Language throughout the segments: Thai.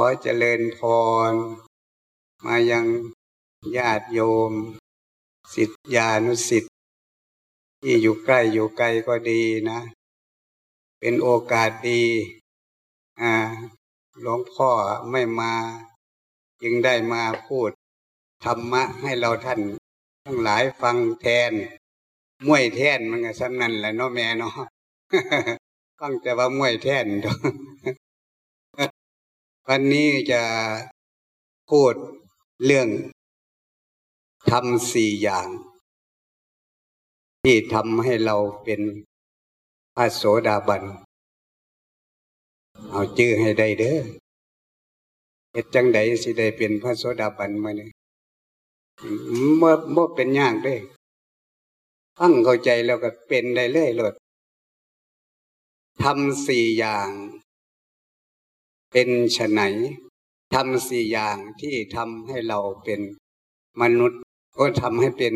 อเจริญพร มายังญาติโยม สิทธิานุสิทธิ์ที่อยู่ใกล้อยู่ไกลก็ดีนะ เป็นโอกาสดีอ่าหลวงพ่อไม่มาจึงได้มาพูดธรรมะให้เราท่านทั้งหลายฟังแทนมวยแทนมันก็สำนันแหละเนาะแม่เนาะฟังแต่ว่ามวยแทน วันนี้จะพูดเรื่องทำสี่อย่าง ที่ทำให้เราเป็นพระโสดาบัน เอาชื่อให้ได้เด้อเหตุจังใดสิได้เป็นพระโสดาบันมาเนี่ยเมื่อเมื่อเป็นยากด้ฟังเข้าใจแล้วก็เป็นได้เรื่อยเลยทำสี่อย่าง เป็นฉไนทำสี่อย่างที่ทำให้เราเป็นมนุษย์ ก็ทำให้เป็น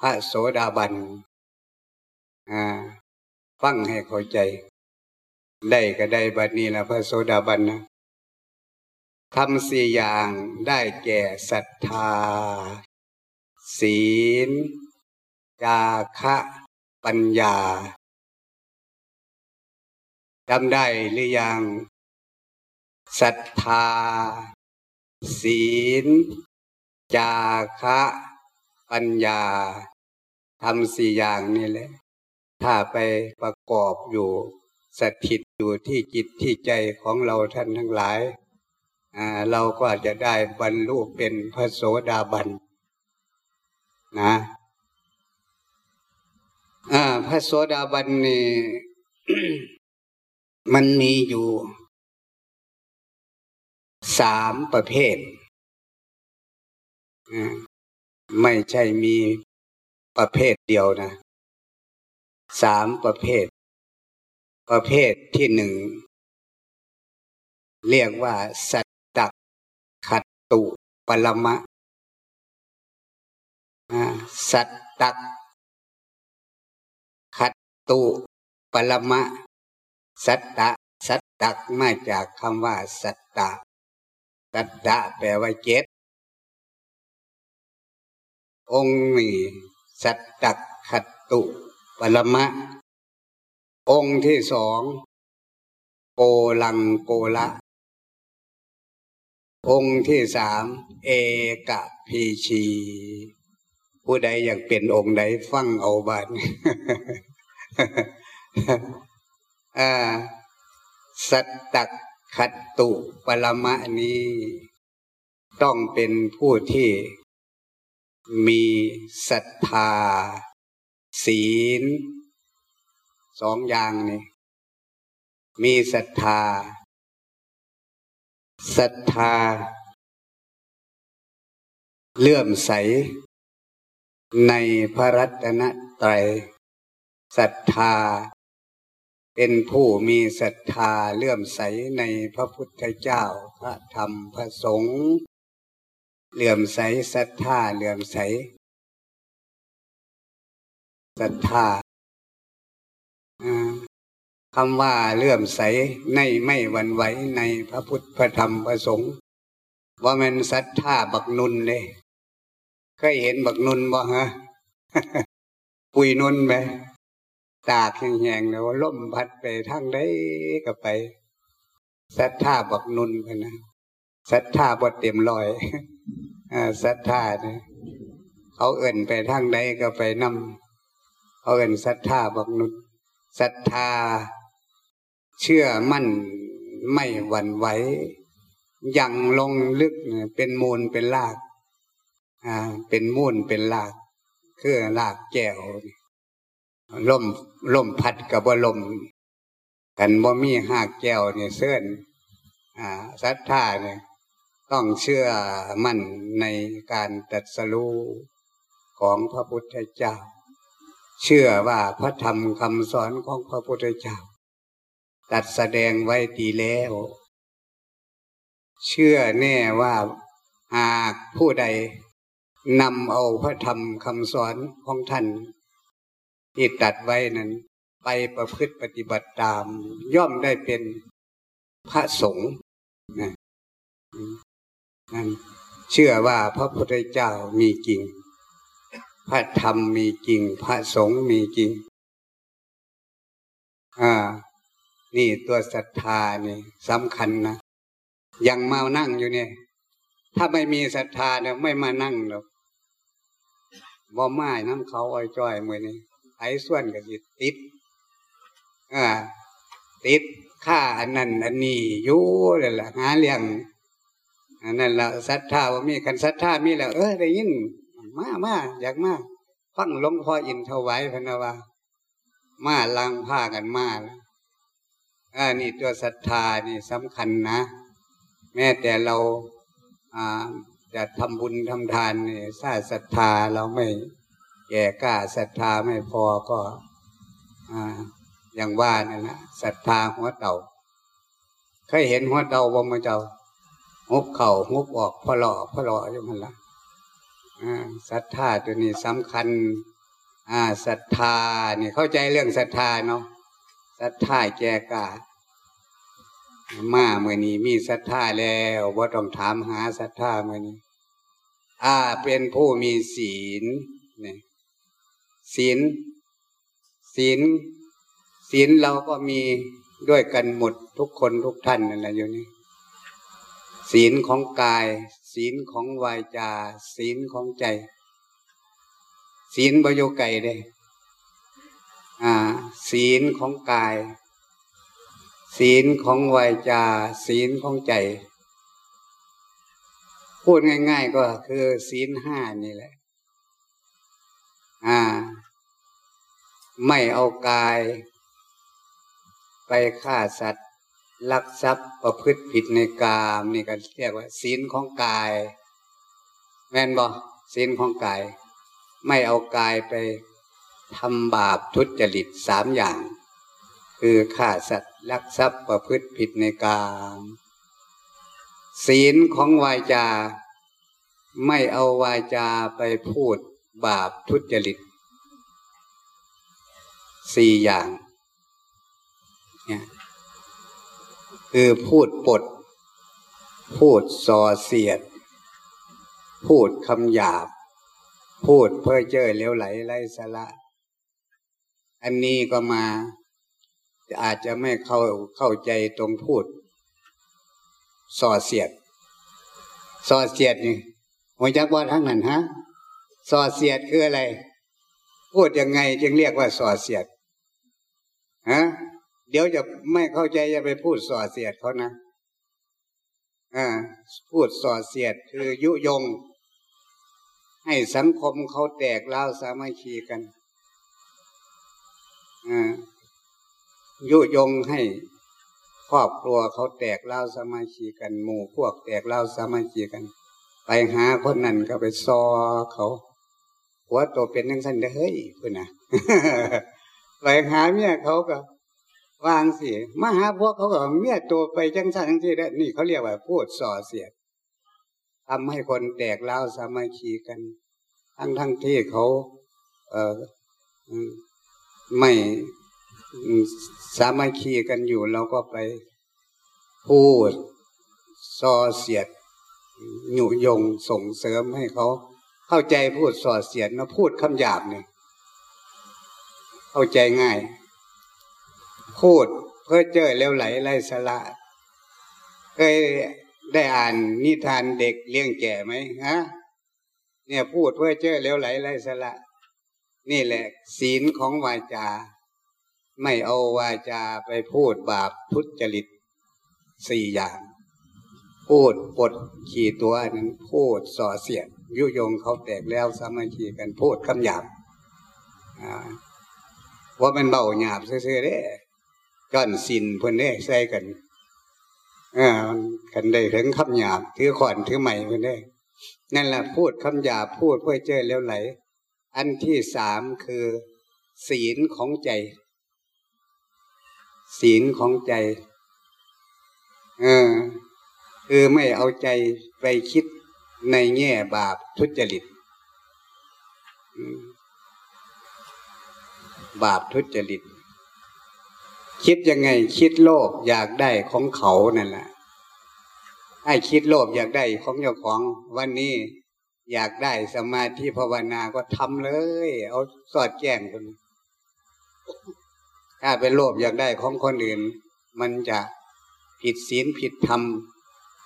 พระโสดาบันฟังให้เข้าใจ ได้ก็ได้บัดนี้ละพระโสดาบันนะทำสี่อย่างได้แก่ศรัทธา ศีล จาคะปัญญาจำได้หรือยัง ศรัทธา ศีล จาคะ ปัญญาทำสี่อย่างนี่แหละ ถ้าไปประกอบอยู่สถิตอยู่ที่จิตที่ใจของเราท่านทั้งหลาย เราก็จะได้บรรลุเป็นพระโสดาบันนะพระโสดาบันนี่มันมีอยู่ สามประเภท ไม่ใช่มีประเภทเดียวนะสามประเภท ประเภทที่หนึ่ง เรียกว่า สัตตขัตตุปรมะสัตตขัตตุปรมะ สัตตะสัตตะมาจากคำว่า สัตตะ สัตตะแปลว่าเจ็ดองค์นี้สัตตะขัตตุปรมะ องค์ที่สองโกลังโกละ องค์ที่สามเอกพีชี ผู้ใดอยากเป็นองค์ใดฟังเอาบ้านสัตต ขัตตุปรมะนี้ ต้องเป็นผู้ที่มีศรัทธา ศีลสองอย่างนี่มีศรัทธาศรัทธา เลื่อมใส ในพระรัตนตรัยศรัทธา เป็นผู้มีศรัทธาเลื่อมใสในพระพุทธเจ้าพระธรรมพระสงฆ์เลื่อมใสศรัทธาเลื่อมใสศรัทธาคำว่าเลื่อมใสในไม่หวั่นไหวในพระพุทธพระธรรมพระสงฆ์ว่ามันศรัทธาบักนุนเลยเคยเห็นบักนุนบ่ฮะปุยนุนไหม ตากแห้งๆแล้วล่มพัดไปทางใดก็ไปศรัทธาบักนุนกันะศรัทธาบดเต็มลอยศรัทธาเนี่ยเขาเอื่นไปทางใดก็ไปนำเขาเอื่นศรัทธาบักนุนศรัทธา เชื่อมั่นไม่หวั่นไหวยังลงลึกเป็นมูลเป็นลาก อ่า เป็นมูลเป็นลาก คือลากแก้ว ล่มล่มพัดกับว่าลมกันบ่มีหากแก้วเนี่ยเสื่อนศรัทธาเนี่ยต้องเชื่อมั่นในการตัดสรู้ของพระพุทธเจ้า เชื่อว่าพระธรรมคำสอนของพระพุทธเจ้า ตัดแสดงไว้ดีแล้ว เชื่อแน่ว่าหากผู้ใดนำเอาพระธรรมคำสอนของท่าน ที่ตัดไว้นั้น ไปประพฤติปฏิบัติตาม ย่อมได้เป็นพระสงฆ์นะนั่นเชื่อว่าพระพุทธเจ้ามีจริง พระธรรมมีจริง พระสงฆ์มีจริง อ่า นี่ตัวศรัทธานี่สำคัญนะยังมานั่งอยู่เนี่ย ถ้าไม่มีศรัทธาเนี่ยไม่มานั่งหรอกบ่ไม้น้ำเขาอ้อยจ้อยมือนี่ ส่วนกับติดอ่าติดค่าอันนั้นอันนี้อยู่เลยล่ะหาเลี้ยงอันนั้นละศรัทธาว่ามีกันศรัทธามีแล้ว เออได้ยินมามาอยากมาฟังหลวงพ่ออินถวายพนว่ามาล้างผ้ากันมาแล้วอ่านี่ตัวศรัทธานี่สำคัญนะ แม้แต่เราอ่าจะทำบุญทำทานนี่ถ้าศรัทธาเราไม่ แก่กล้าศรัทธาไม่พอก็อย่างว่านั่นแหละศรัทธาหัวเต่าเคยเห็นหัวเต่าบ่มาเจ้าฮุบเข่าฮุบออกพอหล่อพอหล่ออยู่มันละศรัทธาตัวนี้สำคัญศรัทธานี่เข้าใจเรื่องศรัทธาเนาะศรัทธาแก่กล้ามาเมื่อนี้มีศรัทธาแล้วว่าต้องถามหาศรัทธาเมื่อนี้ อ่าเป็นผู้มีศีลเนี่ย ศีล ศีล ศีลเราก็มีด้วยกันหมดทุกคนทุกท่านนั่นแหละอยู่นี่ศีลของกาย ศีลของวายจา ศีลของใจ ศีลบโยไก่เลยอ่า ศีลของกาย ศีลของวายจา ศีลของใจ พูดง่าย ๆ ก็คือ ศีลห้านี่แหละ อ่า ไม่เอากาย ไปฆ่าสัตว์ ลักทรัพย์ประพฤติผิดในกามนี่ก็เรียกว่า ศีลของกาย แม่นบ่ศีลของกาย ไม่เอากายไปทำบาปทุจริตสามอย่าง คือฆ่าสัตว์ลักทรัพย์ประพฤติผิดในกามศีลของวาจา ไม่เอาวาจาไปพูดบาปทุจริต สี่อย่างเนี่ยคือพูดปด พูดส่อเสียด พูดคำหยาบ พูดเพื่อเจ้อเลี้ยวไหลไร้สาระ อันนี้ก็มา อาจจะไม่เข้าเข้าใจตรงพูดส่อเสียดส่อเสียดนี่หัวจักว่าทั้งนั้นฮะส่อเสียดคืออะไร พูดยังไงจึงเรียกว่าส่อเสียด ฮะเดี๋ยวจะไม่เข้าใจจะไปพูดส่อเสียดเขานะอ่าพูดส่อเสียดคือยุยง ให้สังคมเขาแตกเล่าสามัคคีกันอ่ายุยงให้ครอบครัวเขาแตกเล่าสามัคคีกันหมู่พวกแตกเล่าสามัคคีกัน ไปหาคนนั้นก็ไปซอเขาหัวตัวเป็นยังสั้นเฮ้ยเพื่อนนะ ไปหาเมียเขาก็วางสิมาหาพวกเขาก็เมียตัวไปจังสันทั้งที่ได้นี่เขาเรียกว่าพูดส่อเสียดทำให้คนแตกเล้าสามัคคีกัน ทั้งทั้งที่เขา เออไม่สามัคคีกันอยู่เราก็ไปพูดส่อเสียดหยุยงส่งเสริมให้เขา เข้าใจพูดส่อเสียดนะพูดคำหยาบเนี่ย เข้าใจง่าย พูดเพื่อเจอเล้วไหลไร้สละเคยได้อ่านนิทานเด็กเลี้ยงแก่ไหมฮะเนี่ยพูดเพื่อเจอเล้วไหลไร้สละนี่แหละ ศีลของวาจา ไม่เอาวาจาไปพูดบาปทุจริตสี่อย่าง พูดปดขี่ตัวนั้น พูดส่อเสียดยุยงเขาแตกแล้วสามัคคีกันพูดคำหยาบ ว่ามันเบาหยาบซื่อๆเด้ก้อนสินเพื่อนได้ใส่กันอ่ากันได้ถึงคำหยาบถือขอนถือใหม่เพื่อนได้นั่นแหละพูดคำหยาบพูดเพื่อเจอแล้วไหล อันที่สามคือ ศีลของใจ ศีลของใจ เออ คือไม่เอาใจไปคิดในแง่บาปทุจริต บาปทุจริต คิดยังไงคิดโลภอยากได้ของเขานั่นแหละให้คิดโลภอยากได้ของเจ้าของวันนี้อยากได้สมาธิภาวนาก็ทำเลย เอาสอดแจ้งคนถ้าเป็นโลภอยากได้ของคนอื่น มันจะผิดศีลผิดธรรม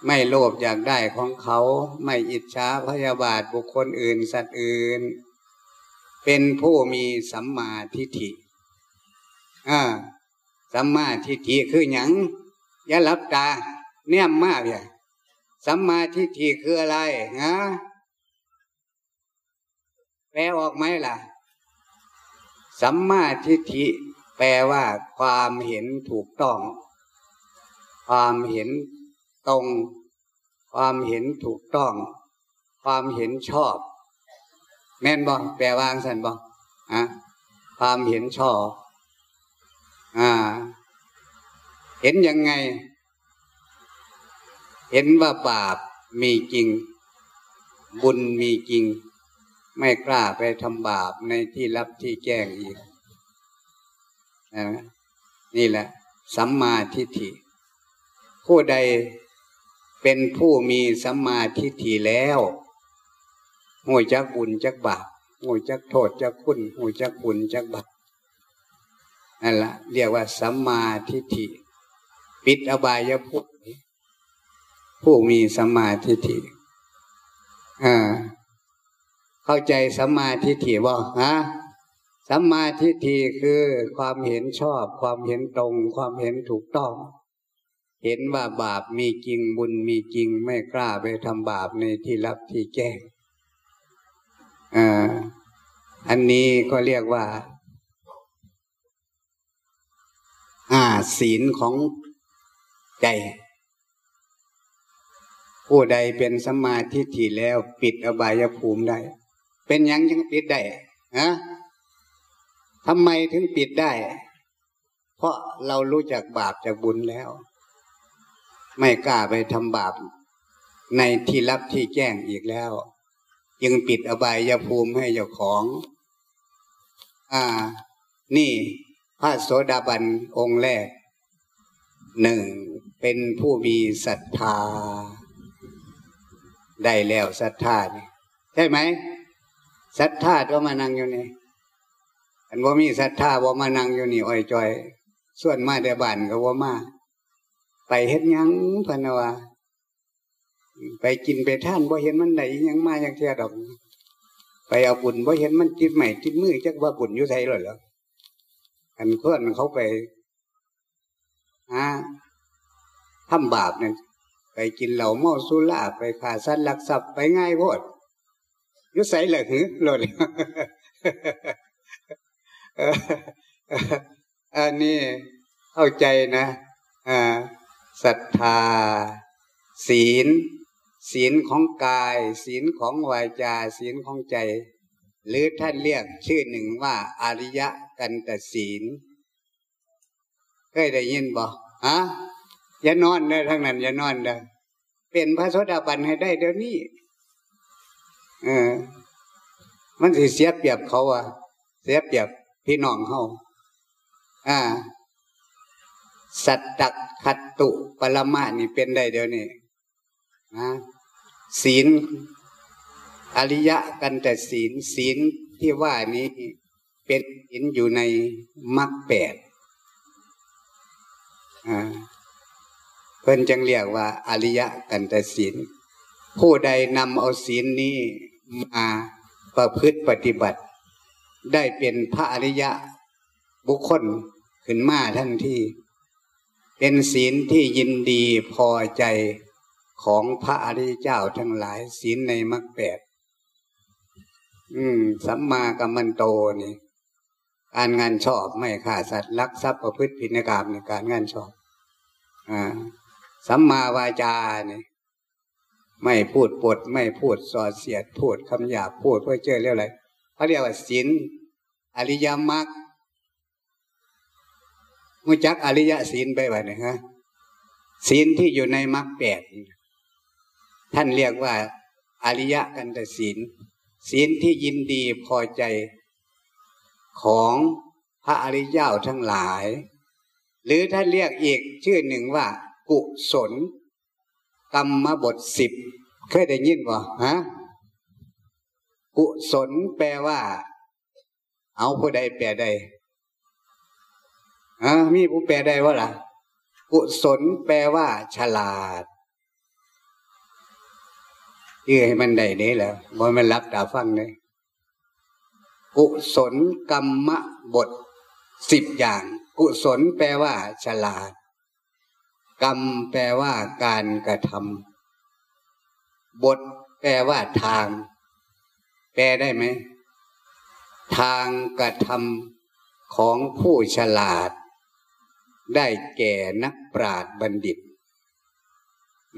ไม่โลภอยากได้ของเขา ไม่อิจฉาพยาบาทบุคคลอื่นสัตว์อื่น เป็นผู้มีสัมมาทิฏฐิอ่าสัมมาทิฏฐิคือหยังย่าหลับตาเนี่ยมากเลยสัมมาทิฏฐิคืออะไรฮะแปลออกไหมล่ะ สัมมาทิฏฐิแปลว่าความเห็นถูกต้อง ความเห็นตรง ความเห็นถูกต้อง ความเห็นชอบ แม่นบอกแปลว่าสันบอกอะความเห็นชอบอ่า เห็นยังไง เห็นว่าบาปมีจริง บุญมีจริง ไม่กล้าไปทำบาปในที่รับที่แจ้งอีกนี่แหละ สัมมาทิฏฐิ ผู้ใดเป็นผู้มีสัมมาทิฏฐิแล้ว หูจักบุญจักบาปหูจักโทษจักคุณหูจักบุญจักบาปนั่นละเรียกว่าสัมมาทิฏฐิ ปิดอบายภูมิผู้มีสัมมาทิฏฐิเข้าใจสัมมาทิฏฐิบ่ฮะสัมมาทิฏฐิคือความเห็นชอบ ความเห็นตรง ความเห็นถูกต้อง เห็นว่าบาปมีจริงบุญมีจริงไม่กล้าไปทำบาปในที่รับที่แจ้ง อันนี้ก็เรียกว่า อ่า ศีลของใจผู้ใดเป็นสมาธิถี่แล้วปิดอบายภูมิได้ เป็นยังยังปิดได้ฮะทำไมถึงปิดได้ เพราะเรารู้จักบาปจากบุญแล้ว ไม่กล้าไปทำบาปในที่รับที่แจ้งอีกแล้ว ยังปิดอบายภูมิให้เจ้าของ อ่า นี่พระโสดาบันองค์แรกหนึ่งเป็นผู้มีศรัทธา ได้แล้วศรัทธานี่ใช่ไหมศรัทธาก็มานั่งอยู่นี่อันว่ามีศรัทธาว่ามานั่งอยู่นี่อ้อยจอย ส่วนมาแต่บ้านก็ว่ามา ไปเฮ็ดยังพนวา ไปกินไปท่านบ่เห็นมันไหนยังมาอย่างเทียดอก ไปเอาบุญบ่เห็นมันจิตใหม่จิตมือจักว่าบุญอยู่ไทยเลยเหรออันเพื่อนเขาไปฮะทำบาปเนี่ยไปกินเหล่าเมาสุราไปขาสัตว์ลักทรัพย์ไปง่ายโพดยุใส่เหลือหือหล่นอันนี้เข้าใจนะอ่าศรัทธาศีล ศีลของกาย ศีลของวาจา ศีลของใจ หรือท่านเรียกชื่อหนึ่งว่าอริยกันตศีลเคยได้ยินบ่ฮะอย่านอนเลยทั้งนั้นอย่านอนเลยเป็นพระโสดาบันให้ได้เดี๋ยวนี้เออ มันสิเสียเปรียบเขาอะเสียเปรียบพี่น้องเขาอ่า สัตตคัตตุปรมานี่เป็นได้เดี๋ยวนี้นะ ศีลอริยะกันแต่ศีลศีลที่ว่านี้เป็นศีลอยู่ในมรรคแปดเพิ่นจึงเรียกว่าอริยะกันตศีลผู้ใดนำเอาศีลนี้มาประพฤติปฏิบัติ ได้เป็นพระอริยะบุคคลขึ้นมาทันทีเป็นศีลที่ยินดีพอใจ ของพระอริยเจ้าทั้งหลายศีลในมรรคแปดอืม สัมมากัมมันโตนี่ การงานชอบไม่ฆ่าสัตว์ลักทรัพย์ประพฤติผิดในกรรมในการงานชอบ อ่า สัมมาวาจาเนี่ยไม่พูดปด ไม่พูดสอดเสียด พูดคำหยาบพูดเพื่อเจอเรียกอะไรเขาเรียกว่าศีลอริยมรรคมุจักอริยศีลไปไว้นะฮะศีลที่อยู่ในมรรคแปด ท่านเรียกว่า อริยกันตศีล ศีลที่ยินดีพอใจของพระอริยเจ้าทั้งหลาย หรือท่านเรียกอีกชื่อหนึ่งว่า กุศล กรรมบทสิบเคยได้ยินบ่ฮะกุศลแปลว่า เอาผู้ใดแปลใดอ่ามีผู้แปลได้ว่าล่ะ กุศลแปลว่า ฉลาด ยื่อให้มันได้นี้แหละบ่มันรับตาฟังเลยกุศลกรรมบทสิบอย่าง กุศลแปลว่า ฉลาด กรรมแปลว่าการกระทำบทแปลว่าทาง แปลได้ไหม ทางกระทำของผู้ฉลาด ได้แก่นักปราชญ์บัณฑิต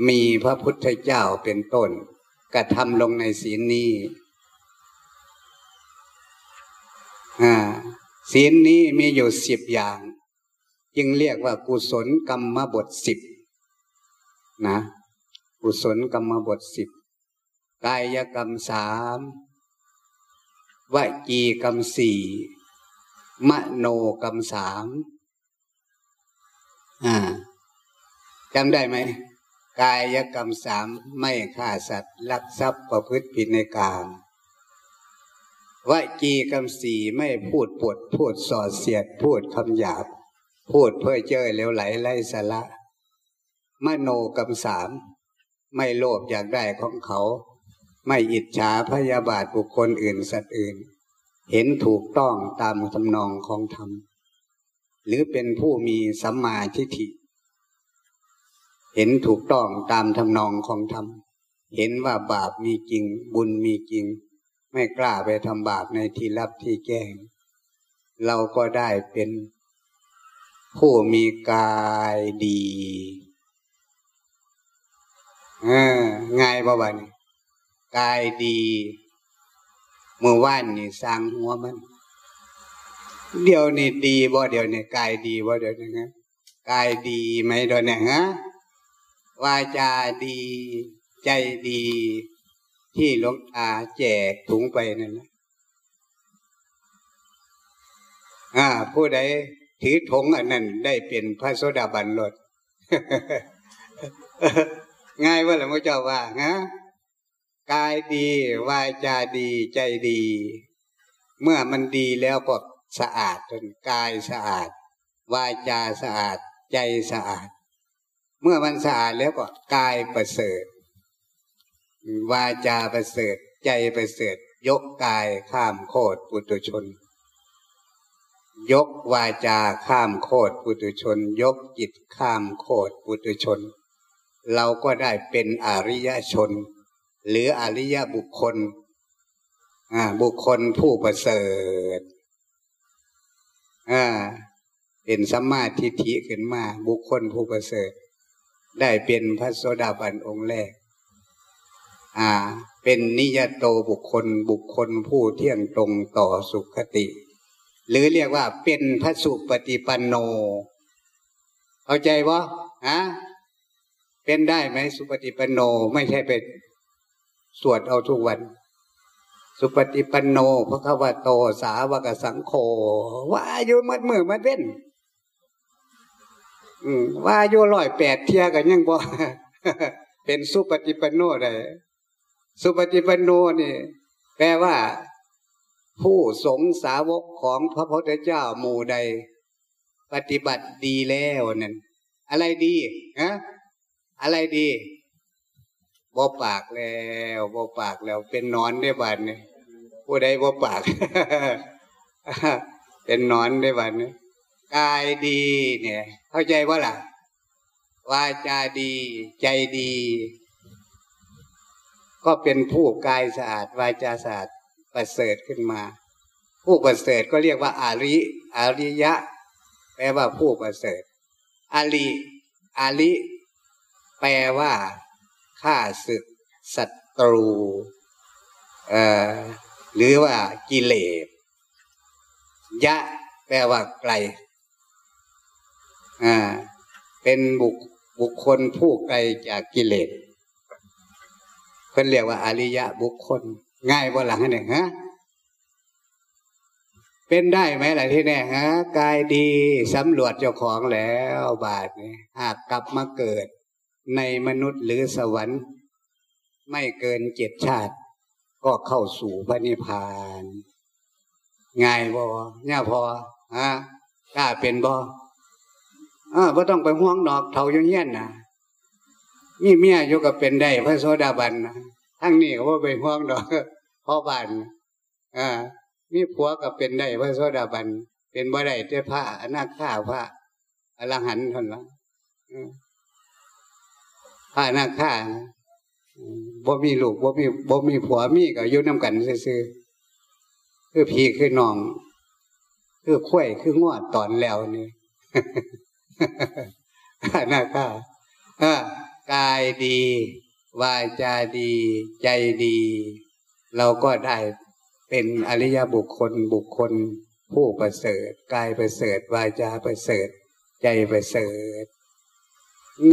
มีพระพุทธเจ้าเป็นต้น กระทำลงในศีลนี้ศีลนี้มีอยู่สิบอย่าง จึงเรียกว่ากุศลกรรมบทสิบนะ กุศลกรรมบทสิบกายกรรมสามวจีกรรมสี่มโนกรรมสามอ่าจำได้ไหม กายกรรมสามไม่ฆ่าสัตว์ลักทรัพย์ประพฤติผิดในกามวจีกรรมสี่ไม่พูดปวดพูดส่อเสียด พูดคำหยาบ พูดเพื่อเจอเลวไหลไร้สาระมโนกรรมสามไม่โลภอยากได้ของเขา ไม่อิจฉาพยาบาทบุคคลอื่นสัตว์อื่น เห็นถูกต้องตามทำนองของธรรมหรือเป็นผู้มีสัมมาทิฏฐิ เห็นถูกต้องตามทำนองของธรรม เห็นว่าบาปมีจริง บุญมีจริง ไม่กล้าไปทำบาปในที่ลับที่แจ้ง เราก็ได้เป็นผู้มีกายดีเออง่ายบ่บันกายดีเมื่อว่านนี่สร้างหัวมัน เดี๋ยวนี้ดีบ่เดี๋ยวนี้กายดีบ่เดี๋ยวนี้ฮะกายดีไหมเดี๋ยวนี้ฮะ วาจาดีใจดี ที่หลวงตาแจกถุงไปนั่นนะอ่า ผู้ใดถือถุงอันนั้น ได้เป็นพระโสดาบันรถง่ายว่าหลวงพ่อเจ้าว่าฮะกายดี วาจาดีใจดี เมื่อมันดีแล้วก็สะอาดจนกายสะอาด วาจาสะอาด ใจสะอาด เมื่อมันสะอาดแล้วก็กายประเสริฐ วาจาประเสริฐ ใจประเสริฐ ยกกายข้ามโคตรปุตุชน ยกวาจาข้ามโคตรปุตุชน ยกจิตข้ามโคตรปุตุชน เราก็ได้เป็นอริยชน หรืออริยบุคคลบุคคลผู้ประเสริฐเป็นสัมมาทิฏฐิขึ้นมา บุคคลผู้ประเสริฐ ได้เป็นพระโสดาบันองค์แรก อ่า เป็นนิยโตบุคคลบุคคลผู้เที่ยงตรงต่อสุขติ หรือเรียกว่าเป็นพระสุปฏิปันโน เข้าใจวะฮะเป็นได้ไหมสุปฏิปันโนไม่ใช่เป็นสวดเอาทุกวัน สุปฏิปันโนพระควโตสาวกสังโฆว่าอยู่มัดมือมัดเว้น ว่าอยู่ร้อยแปดเทียกันยังบ่เป็นสุปฏิปันโนได้สุปฏิปันโนนี่ แปลว่า ผู้สงสาวกของพระพุทธเจ้าหมู่ใด ปฏิบัติดีแล้วนั่นอะไรดีฮะอะไรดีบ่ปากแล้วบ่ปากแล้ว เป็นนอนได้บัดนี่ผู้ใดบ่ปาก เป็นนอนได้บัดนี่ กายดี เนี่ย เข้าใจว่าล่ะวาจาดี ใจดี ก็เป็นผู้กายสะอาด วาจาสะอาดประเสริฐขึ้นมา ผู้ประเสริฐก็เรียกว่าอาริอาริยะ แปลว่าผู้ประเสริฐอาริอาริแปลว่าข้าศึกศัตรู เอ่อ หรือว่ากิเลสยะ แปลว่าไกล อ่า เป็นบุคบุคคลผู้ไกลจากกิเลสเพิ่นเรียกว่าอริยะบุคคล ง่ายบ่หลังนี่ฮะเป็นได้ไหมล่ะที่แน่ฮะกายดีสำรวจเจ้าของแล้วบาทนี่หากกลับมาเกิด ในมนุษย์หรือสวรรค์ ไม่เกินเจ็ดชาติ ก็เข้าสู่พระนิพพาน ง่ายบ่เนี่ยพอฮะกล้าเป็นบ่ อ่าต้องไปห่วงดอกเท่าอยู่เงี้ยนนะมีเมียอยู่กับเป็นได้พระโสดาบันนะทั้งนี้ก็ว่าไปห่วงดอกพ่อบ้านอ่ามีผัวกับเป็นได้พระโสดาบัน เป็นบ่ได้เจ้าพระอนาคาพระอรหันต์ท่านละพระอนาคาบ่มีลูกบ่มีบ่มีผัวมีก็อยู่น้ำกันซื่อคือพีคือน้อง คือข้วยคืองวดตอนแล้วนี่ นะคะกายดี วาจาดี ใจดี เราก็ได้เป็นอริยบุคคลบุคคล ผู้ประเสริฐกายประเสริฐวาจาประเสริฐ ใจประเสริฐ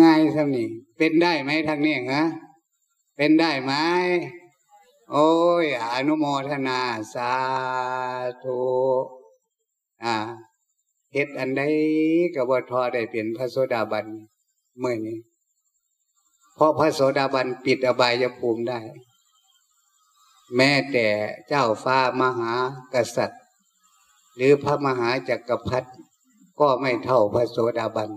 ง่ายท่านี้เป็นได้ไหมทางนี้ฮะเป็นได้ไหมโอ้ย อนุโมทนา สาธุอ่า เฮ็ดอันใดกับว่าทอได้เป็นพระโสดาบันเมื่อนี้เพราะพระโสดาบันปิดอบายภูมิได้ แม้แต่เจ้าฟ้ามหากษัตริย์ หรือพระมหาจักรพรรดิก็ไม่เท่าพระโสดาบัน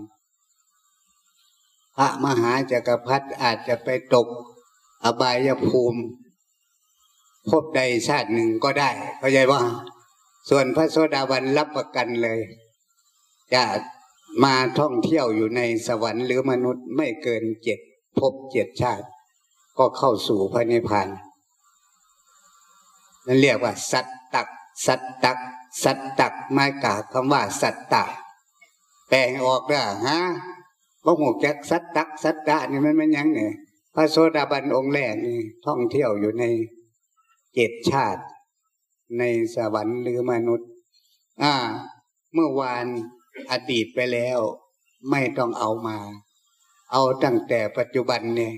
พระมหาจักรพรรดิอาจจะไปตกอบายภูมิ พบใดชาติหนึ่งก็ได้ เข้าใจว่า ส่วนพระโสดาบันรับประกันเลย จะมาท่องเที่ยวอยู่ในสวรรค์หรือมนุษย์ไม่เกินเจ็ดพบเจ็ดชาติ ก็เข้าสู่พระนิพพานนั่นเรียกว่า สัตตัก สัตตัก สัตตักมาจากคำว่า สัตตะแปลออกได้ฮะว่าหูจักสัตตัก สัตตะนี่มันมันยังเนี่ยพระโสดาบันองค์แรกนี่ท่องเที่ยวอยู่ในเจ็ดชาติ ในสวรรค์หรือมนุษย์ อ่า เมื่อวาน อดีตไปแล้ว ไม่ต้องเอามา เอาตั้งแต่ปัจจุบันเนี่ย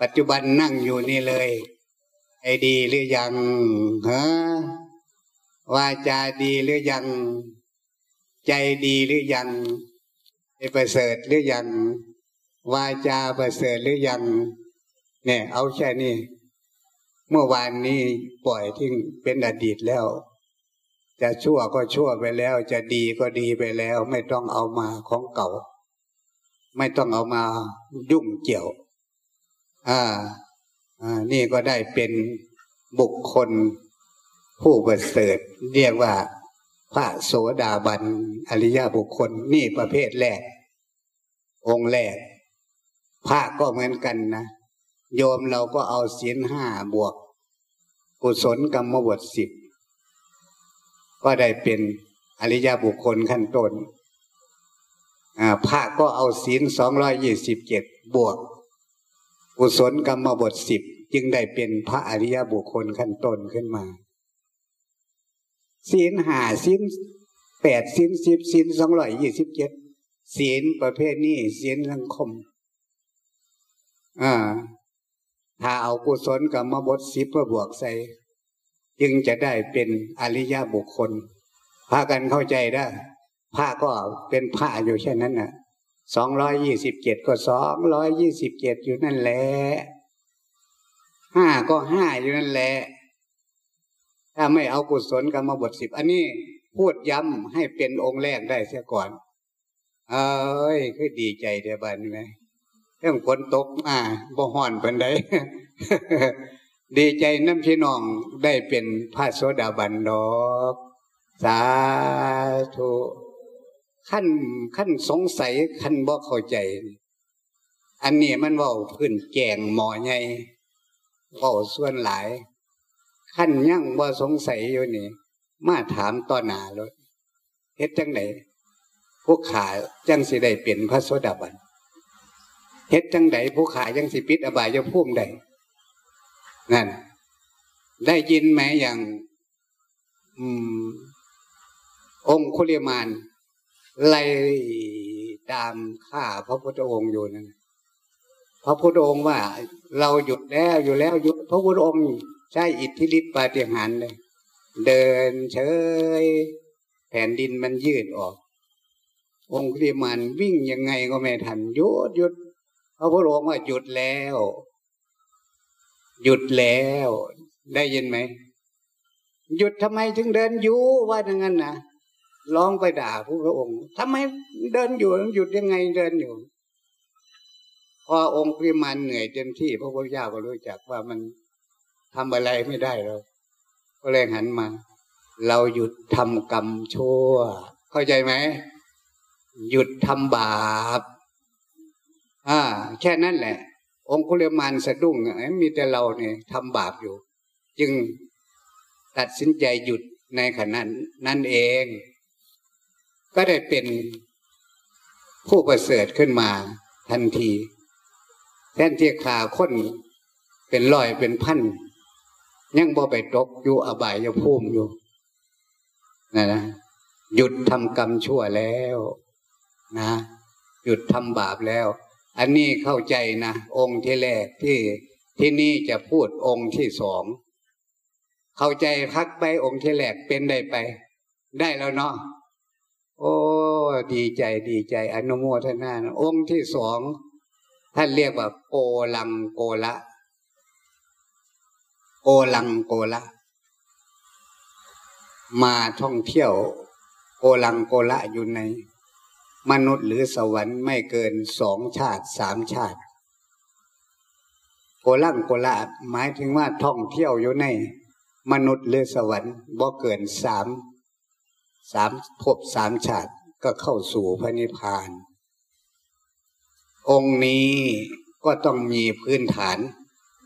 ปัจจุบันนั่งอยู่นี่เลย ไอ้ดีหรือยังฮะวาจาดีหรือยัง ใจดีหรือยังไอ้ประเสริฐหรือยัง วาจาประเสริฐหรือยัง เนี่ย เอาแค่นี้เมื่อวานนี้ปล่อยทิ้งเป็นอดีตแล้ว จะชั่วก็ชั่วไปแล้ว จะดีก็ดีไปแล้ว ไม่ต้องเอามาของเก่า ไม่ต้องเอามายุ่งเกี่ยว อ่า อ่า นี่ก็ได้เป็นบุคคลผู้ประเสริฐเรียกว่า พระโสดาบันอริยบุคคลนี่ประเภทแรก องค์แรก พระก็เหมือนกันนะ โยมเราก็เอาศีลห้าบวก กุศลกรรมบทสิบ ก็ได้เป็นอริยบุคคลขั้นต้นพระก็เอาศีลสองร้อยยี่สิบเจ็ดบวกกุศลกรรมบทสิบจึงได้เป็นพระอริยบุคคลขั้นต้นขึ้นมาศีลห้าศีลแปดศีลสิบศีลสองร้อยยี่สิบเจ็ดศีลประเภทนี้ศีลสังคมอ่าถ้าเอากุศลกับมบทสิบเพื่อบวกใส่ จึงจะได้เป็นอริยบุคคล พากันเข้าใจได้พระก็เป็นพระอยู่แค่นั้นน่ะสองร้อยยี่สิบเจ็ดก็สองร้อยยี่สิบเจ็ดอยู่นั่นแหละห้าก็ห้าอยู่นั่นแหละ ถ้าไม่เอากุศลกรรมบทสิบอันนี้พูดย้ำให้เป็นองค์แรกได้เสียก่อน เอ้ยคือดีใจเดียบันไหมเรื่องฝนตกมาบ่ห่อนเป็นได ดีใจน้ำพี่น้องได้เป็นพระโสดาบันดอก สาธุขั้นขั้นสงสัยขั้นบ่เข้าใจ อันนี้มันว่าพื้นแกงหมอใหญ่ว่าส่วนหลาย ขั้นยั่งบ่สงสัยอยู่นี่ มาถามต่อหนาเลยเฮ็ดจังไหนพวกขาจังสิได้เป็นพระโสดาบันเฮ็ดจังไดผู้ขายยังสิปิดอบายจะพุ่มใด นั่นได้ยินไหมอย่างองคุลิมานไล่ตามข้าพระพุทธองค์อยู่นั่นพระพุทธองค์ว่า เราหยุดแล้วอยู่แล้วหยุด พระพุทธองค์ใช้อิทธิฤทธิปาฏิหาริย์เลย เดินเฉย แผ่นดินมันยืดออก องคุลิมานวิ่งยังไงก็ไม่ทันหยุดหยุดพระพุทธองค์ว่าหยุดแล้ว หยุดแล้ว ได้ยินไหม หยุดทำไมถึงเดินอยู่ว่าอย่างนั้นนะลองไปด่าพระองค์ทำไมเดินอยู่หยุดยังไงเดินอยู่ พอองค์พิมานเหนื่อยเต็มที่พระพุทธเจ้าก็รู้จักว่ามันทำอะไรไม่ได้แล้วก็เลยหันมา เราหยุดทำกรรมชั่ว เข้าใจไหม หยุดทำบาปอ่า แค่นั้นแหละ องคุเลมานสะดุ้งมีแต่เราเนี่ยทำบาปอยู่ จึงตัดสินใจหยุดในขณะนั้นเอง ก็ได้เป็นผู้ประเสริฐขึ้นมาทันที แทนที่ขาคนเป็นลอยเป็นพันยังบ่ไปตกอยู่อบายยภูมิอยู่นะนะหยุดทำกรรมชั่วแล้ว นะ หยุดทำบาปแล้ว อันนี้เข้าใจนะองค์ที่แรกที่ที่นี่จะพูดองค์ที่สองเข้าใจพักไปองค์ที่แรกเป็นได้ไป ได้แล้วเนาะโอ้ดีใจดีใจ อนุโมทนานะองค์ที่สองท่านเรียกว่า โกลังโกละ โกลังโกละ มาท่องเที่ยว โกลังโกละอยู่ใน มนุษย์หรือสวรรค์ไม่เกินสองชาติสามชาติ โกลังโกละหมายถึงว่าท่องเที่ยวอยู่ใน มนุษย์หรือสวรรค์บ่เกินสามสามภพสามชาติก็เข้าสู่พระนิพพาน องค์นี้ก็ต้องมีพื้นฐาน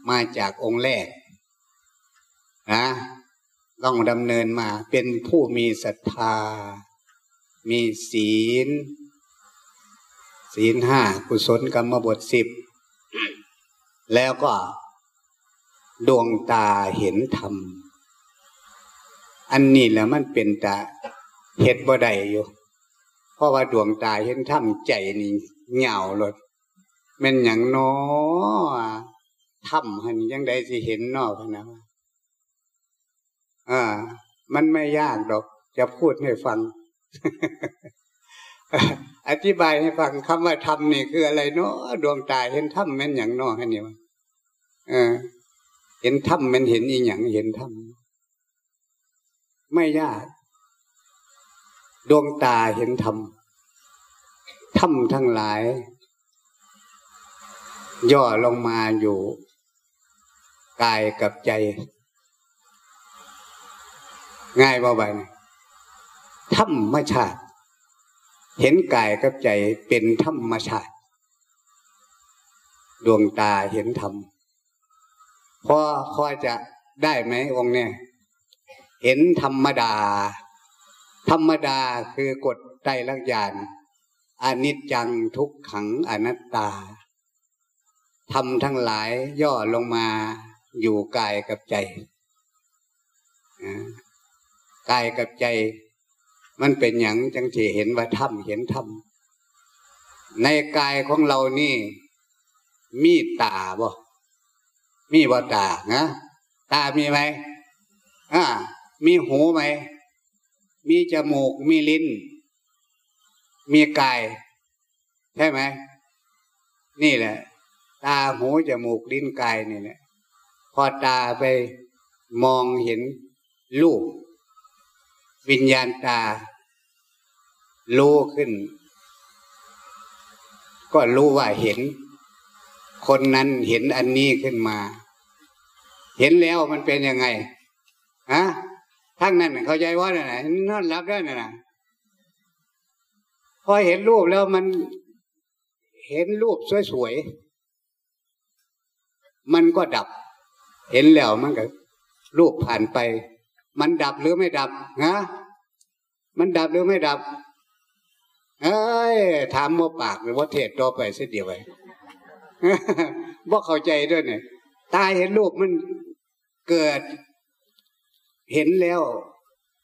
มาจากองค์แรกนะต้องดำเนินมาเป็นผู้มีศรัทธา มีศีล ศีลห้ากุศลกรรมบทสิบแล้วก็ดวงตาเห็นธรรม อันนี้แหละมันเป็นตาเห็ดบ่ได้อยู่ เพราะว่าดวงตาเห็นธรรมใจนี่เหงาลดเป็นอย่างน้อธรรมหันยังได้สิเห็นนอกนะอ่า มันไม่ยากดอก จะพูดให้ฟัง อธิบายให้ฟังคำว่าธรรมนี่คืออะไรเนาะดวงตาเห็นธรรมมันอย่างนอกอันนี้วะเออ เห็นธรรมมันเห็นอีหยังเห็นธรรมไม่ยาก ดวงตาเห็นธรรมธรรมทั้งหลาย ย่อลงมาอยู่กายกับใจ ง่ายเบ่าบธรรมชาติ เห็นกายกับใจเป็นธรรมชาติ ดวงตาเห็นธรรมพอพอจะได้ไหมองค์เนี่ย เห็นธรรมดา ธรรมดาคือกฎใจลักยานอนิจจังทุกขังอนัตตาทำทั้งหลายย่อลงมาอยู่กายกับใจกายกับใจ มันเป็นอย่างจังที่เห็นว่าธรรมเห็นธรรมในกายของเรานี่ มีตาบ่มีบ่ตานะตามีไหมอ่า มีหูไหม มีจมูก มีลิ้น มีกาย ใช่ไหม นี่แหละ ตาหูจมูกลิ้นกายนี่แหละพอตาไปมองเห็นรูป วิญญาณตา รู้ขึ้น ก็รู้ว่าเห็น คนนั้นเห็นอันนี้ขึ้นมา เห็นแล้วมันเป็นยังไงฮะทั้งนั้นเข้าใจว่าน่ะนอนรับได้น่ะพอเห็นรูปแล้วมันเห็นรูปสวยๆ มันก็ดับ เห็นแล้วมันก็รูปผ่านไป มันดับหรือไม่ดับฮะมันดับหรือไม่ดับ เอ้ยถามว่าปากหรือว่าเทศต่อไปเสียเดียวไปว่าเข้าใจด้วยเนี่ยตายเห็นรูปมันเกิด เห็นแล้ว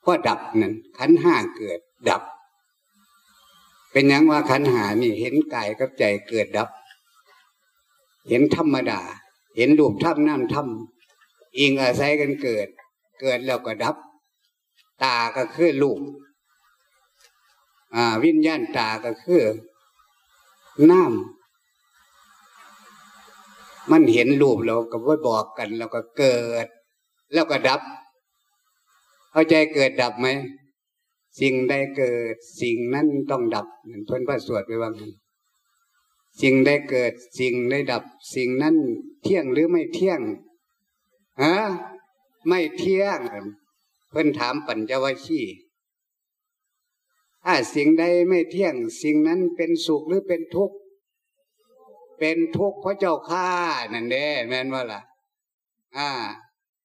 ก็ดับนั่นขันห้าเกิดดับ เป็นยังว่าขันหานี่เห็นกายกับใจเกิดดับ เห็นธรรมดา เห็นรูปธรรมน้ำธรรมอิงอาศัยกันเกิด เกิดแล้วก็ดับ ตาก็คือลูกอ่า วิญญาณตาก็คือน้มันเห็นรูปเราก็ว่าบอกกัน แล้วก็เกิด แล้วก็ดับ เข้าใจเกิดดับไหมสิ่งใดเกิด สิ่งนั้นต้องดับเหมือนเพื่อนพระสวดไปว่างั้นสิ่งใดเกิด สิ่งใดดับ สิ่งนั้นเที่ยงหรือไม่เที่ยงฮะ ไม่เที่ยง เพื่อนถามปัญจวัคคีย์ถ้าสิ่งใดไม่เที่ยง สิ่งนั้นเป็นสุขหรือเป็นทุกข์ เป็นทุกข์เพราะเจ้าข้านั่นเด้แม่นว่าล่ะ อ่า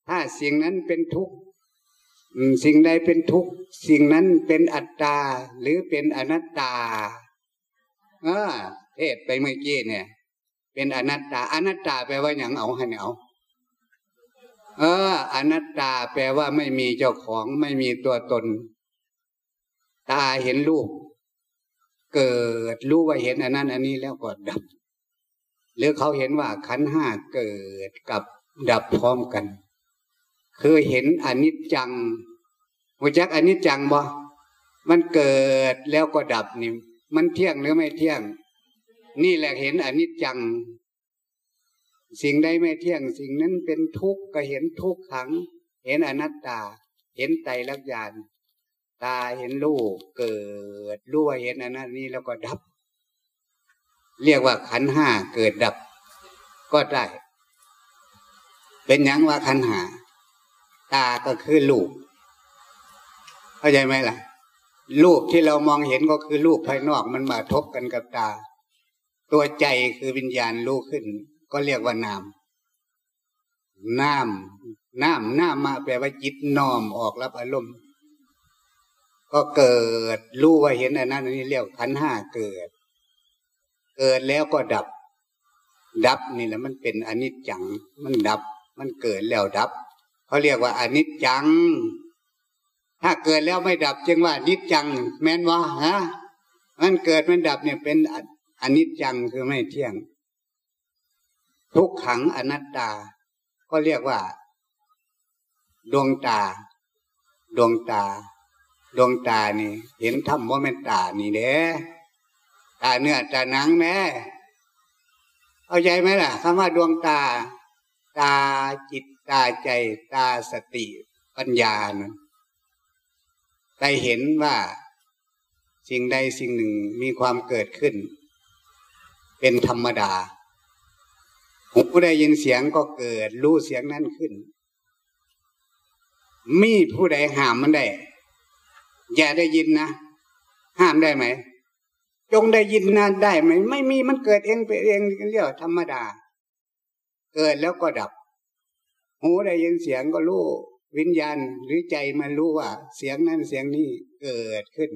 ถ้าสิ่งนั้นเป็นทุกข์สิ่งใดเป็นทุกข์ สิ่งนั้นเป็นอัตตา หรือเป็นอนัตตาเออเทศไปเมื่อกี้เนี่ย เป็นอนัตตา อนัตตาแปลว่าอย่างเอาให้เอา เออ อนัตตาแปลว่าไม่มีเจ้าของไม่มีตัวตน ตาเห็นรูป เกิดรู้ว่าเห็นอันนั้นอันนี้แล้วก็ดับ หรือเขาเห็นว่าขันห้าเกิดกับดับพร้อมกัน คือเห็นอนิจจังหัวจักอนิจจังบ่มันเกิดแล้วก็ดับนี่มันเที่ยงหรือไม่เที่ยง นี่แหละเห็นอนิจจัง สิ่งใดไม่เที่ยงสิ่งนั้นเป็นทุกข์ก็เห็นทุกขัง เห็นอนัตตา เห็นไตรลักษณ์ตาเห็นรูปเกิดรู้ว่าเห็นอนนั้นนี่แล้วก็ดับ เรียกว่าขันห้าเกิดดับ ก็ได้ เป็นยังว่าขันหา ตาก็คือลูกเข้าใจไหมล่ะ รูปที่เรามองเห็นก็คือรูปภายนอกมันมาทบกันกับตา ตัวใจคือวิญญาณรู้ขึ้น ก็เรียกว่านามนามนามนามมาแปลว่าจิตน้อมออกรับอารมณ์ ก็เกิดรู้ว่าเห็นอันนั้นนี่เรียกขันห้าเกิด เกิดแล้วก็ดับ ดับนี่แหละมันเป็นอนิจจัง มันดับ มันเกิดแล้วดับเขาเรียกว่าอนิจจัง ถ้าเกิดแล้วไม่ดับจึงว่านิจจัง แม้นว่าฮะมันเกิดมันดับเนี่ยเป็นอนิจจังคือไม่เที่ยง ทุกขังอนัตตา ก็เรียกว่า ดวงตา ดวงตา ดวงตานี่ เห็นธรรมว่าเป็นตานี่เด้ตาเนื้อตาหนังแม่เอาใจไหมล่ะคำว่าดวงตา ตาจิตตาใจ ตาสติปัญญานะได้เห็นว่าสิ่งใดสิ่งหนึ่งมีความเกิดขึ้น เป็นธรรมดา หูได้ยินเสียงก็เกิด รู้เสียงนั้นขึ้น มีผู้ใดห้ามมันได้ อย่าได้ยินนะห้ามได้ไหม จงได้ยินนะได้ไหม ไม่มีมันเกิดเองไปเองเรียกธรรมดา เกิดแล้วก็ดับ หูได้ยินเสียงก็รู้วิญญาณหรือใจมันรู้ว่า เสียงนั้นเสียงนี้เกิดขึ้น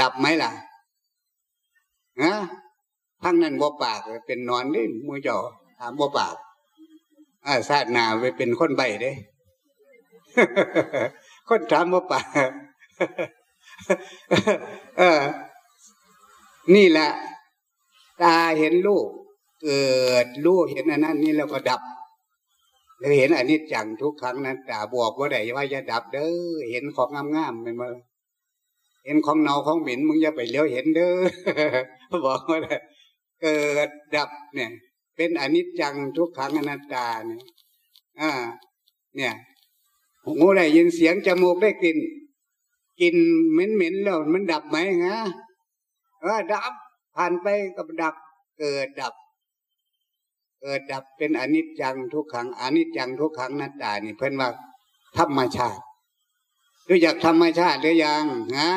ดับไหมล่ะฮะทั้งนั้นบ่ปากเป็นนอนนี่มือจ่อ ถามบ่ปากอาซาดนาไปเป็นคนใบเด้ คนถามบ่ปากเออ นี่แหละ ตาเห็นลูกเกิดลูกเห็นอันนั้นนี่แล้วก็ดับเราเห็นอันนี้จังทุกครั้งนั้นแต่บอกว่าได้ว่าจะดับเด้อเห็นของงามๆเป็นมาเห็นของเนาของหมิ่นมึงอย่าไปเลี้ยวเห็นเด้อบอกว่าเกิดดับเนี่ย เป็นอนิจจังทุกครั้งอนัตตาเนี่ยอ่า เนี่ยหูได้ยินเสียงจมูกได้กลิ่นกลิ่นเหม็นๆแล้วมันดับไหมฮะเออดับ ผ่านไปก็ดับ เกิดดับ เกิดดับเป็นอนิจจังทุกขังอนิจจังทุกขังนัตตานี่เพื่อนว่าธรรมชาติรู้จักธรรมชาติหรือยังฮะ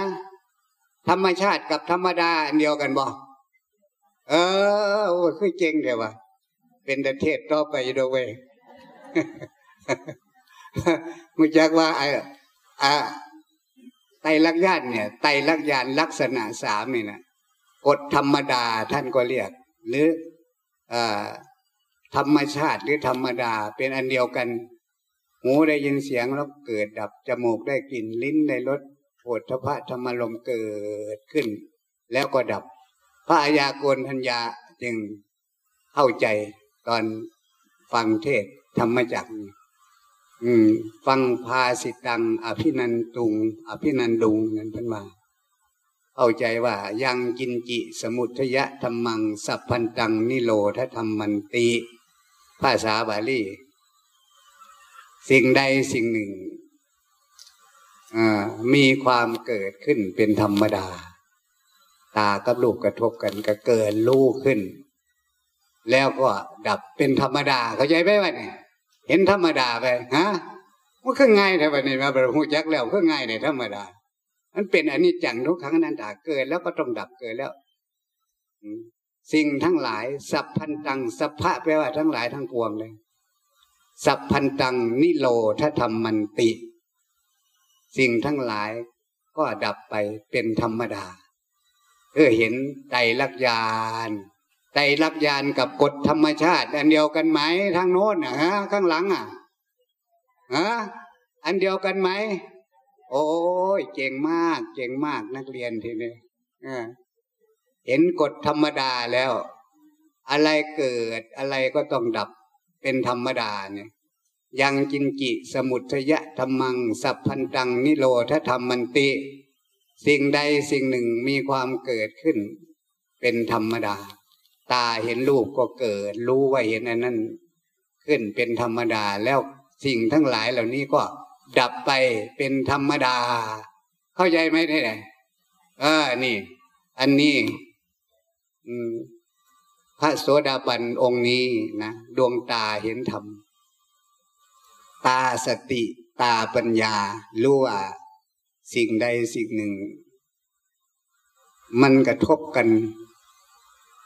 ธรรมชาติกับธรรมดาอันเดียวกันบ่เออโอ้คือเจงเดียววะ เป็นประเทศต่อไปดูเว้ยมุจักว่าไอ้อะไตลักยานเนี่ย ไตลักยานลักษณะสามนี่นะกฎธรรมดาท่านก็เรียก หรืออธรรมชาติหรือธรรมดาเป็นอันเดียวกัน หูได้ยินเสียงแล้วเกิดดับ จมูกได้กลิ่นลิ้นได้รสโผฏฐพะธรรมลมเกิดขึ้น แล้วก็ดับ พระอายาโกนทัญญาจึงเข้าใจ ตอนฟังเทศธรรมจักรฟังพาสิตัง อภินันตุง อภินันดุงนั่นเป็นมาเข้าใจว่ายังกินจิสมุทยะธรรมัง สัพพันตัง นิโรธธรรมมันติ ภาษาบาลี สิ่งใดสิ่งหนึ่งมีความเกิดขึ้นเป็นธรรมดา ตากับลูกกระทบกันก็เกิดลูกขึ้น แล้วก็ดับเป็นธรรมดา เข้าใจไหมวะเนี่ยเห็นธรรมดาไปฮะมันก็ง่ายแต่วันนี้มาประหูจักแล้วก็ง่ายในธรรมดา มันเป็นอนิจจังทุกครั้งนั้นตาเกิดแล้วก็ต้องดับเกิดแล้วสิ่งทั้งหลาย สัพพันตังสัพพะแปลว่าทั้งหลายทั้งปวงเลย สัพพันตังนิโรธธรรมมันติ สิ่งทั้งหลายก็ดับไปเป็นธรรมดาเออเห็นไตรลักษยาน ไตรลักษยานกับกฎธรรมชาติ อันเดียวกันไหมทางโน้นนะฮะข้างหลังอะฮะอันเดียวกันไหมโอ้ยเก่งมาก เก่งมากนักเรียนทีนี้เห็นกฎธรรมดาแล้ว อะไรเกิดอะไรก็ต้องดับเป็นธรรมดาเนี่ยยังจินจิสมุทยะธรรมัง สัพพันตังนิโรธธรรมมันติ สิ่งใดสิ่งหนึ่งมีความเกิดขึ้น เป็นธรรมดา ตาเห็นรูปก็เกิด รู้ว่าเห็นอันนั้น ขึ้นเป็นธรรมดาแล้วสิ่งทั้งหลายเหล่านี้ก็ดับไปเป็นธรรมดา เข้าใจไหมท่านเออนี่ อันนี้พระโสดาบันองค์นี้นะดวงตาเห็นธรรม ตาสติตาปัญญารู้ว่าสิ่งใดสิ่งหนึ่ง มันกระทบกัน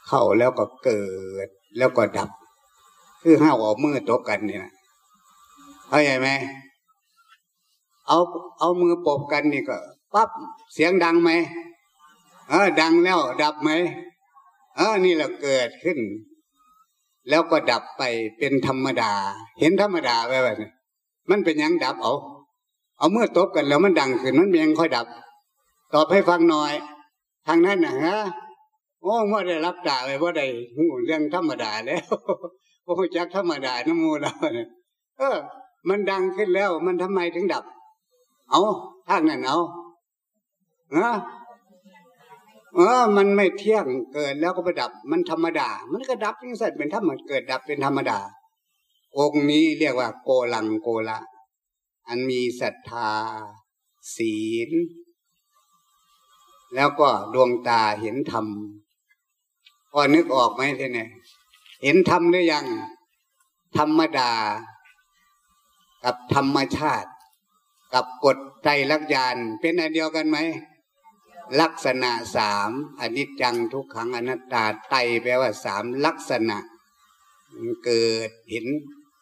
เข้าแล้วก็เกิดแล้วก็ดับ คือห้าวออกมือตบกันเนี่ยเข้าใจไหมเอาเอามือปบกันนี่ก็ปั๊บเสียงดังไหมเออ ดังแล้ว ดับไหมเออ นี่แหละเกิดขึ้น แล้วก็ดับไปเป็นธรรมดา เห็นธรรมดาไปแบบนี้มันเป็นยังดับเอาเอาเมื่อตบกันแล้วมันดังขึ้นมันยังค่อยดับ ตอบให้ฟังหน่อย ทางนั้นนะฮะ โอ้เมื่อได้รับด่าไปว่าได้หูเรื่องธรรมดาแล้วโอ้จักธรรมดาน้ำมูเราเนี่ยเออ มันดังขึ้นแล้ว มันทำไมถึงดับ เอาทางนั้นเอาฮะเออ มันไม่เที่ยงเกิดแล้วก็ไปดับ มันธรรมดา มันก็ดับยังสัตว์เป็นธรรมเกิดดับเป็นธรรมดา องค์นี้เรียกว่า โกลังโกละ อันมีศรัทธา ศีล แล้วก็ดวงตาเห็นธรรม พอนึกออกไหมทีนี้เห็นธรรมหรือยัง ธรรมดา กับธรรมชาติ กับกฎใจลักยานเป็นอันเดียวกันไหม ลักษณะสามอนิจจังทุกขังอนัตตาไตแปลว่าสามลักษณะ เกิดเห็น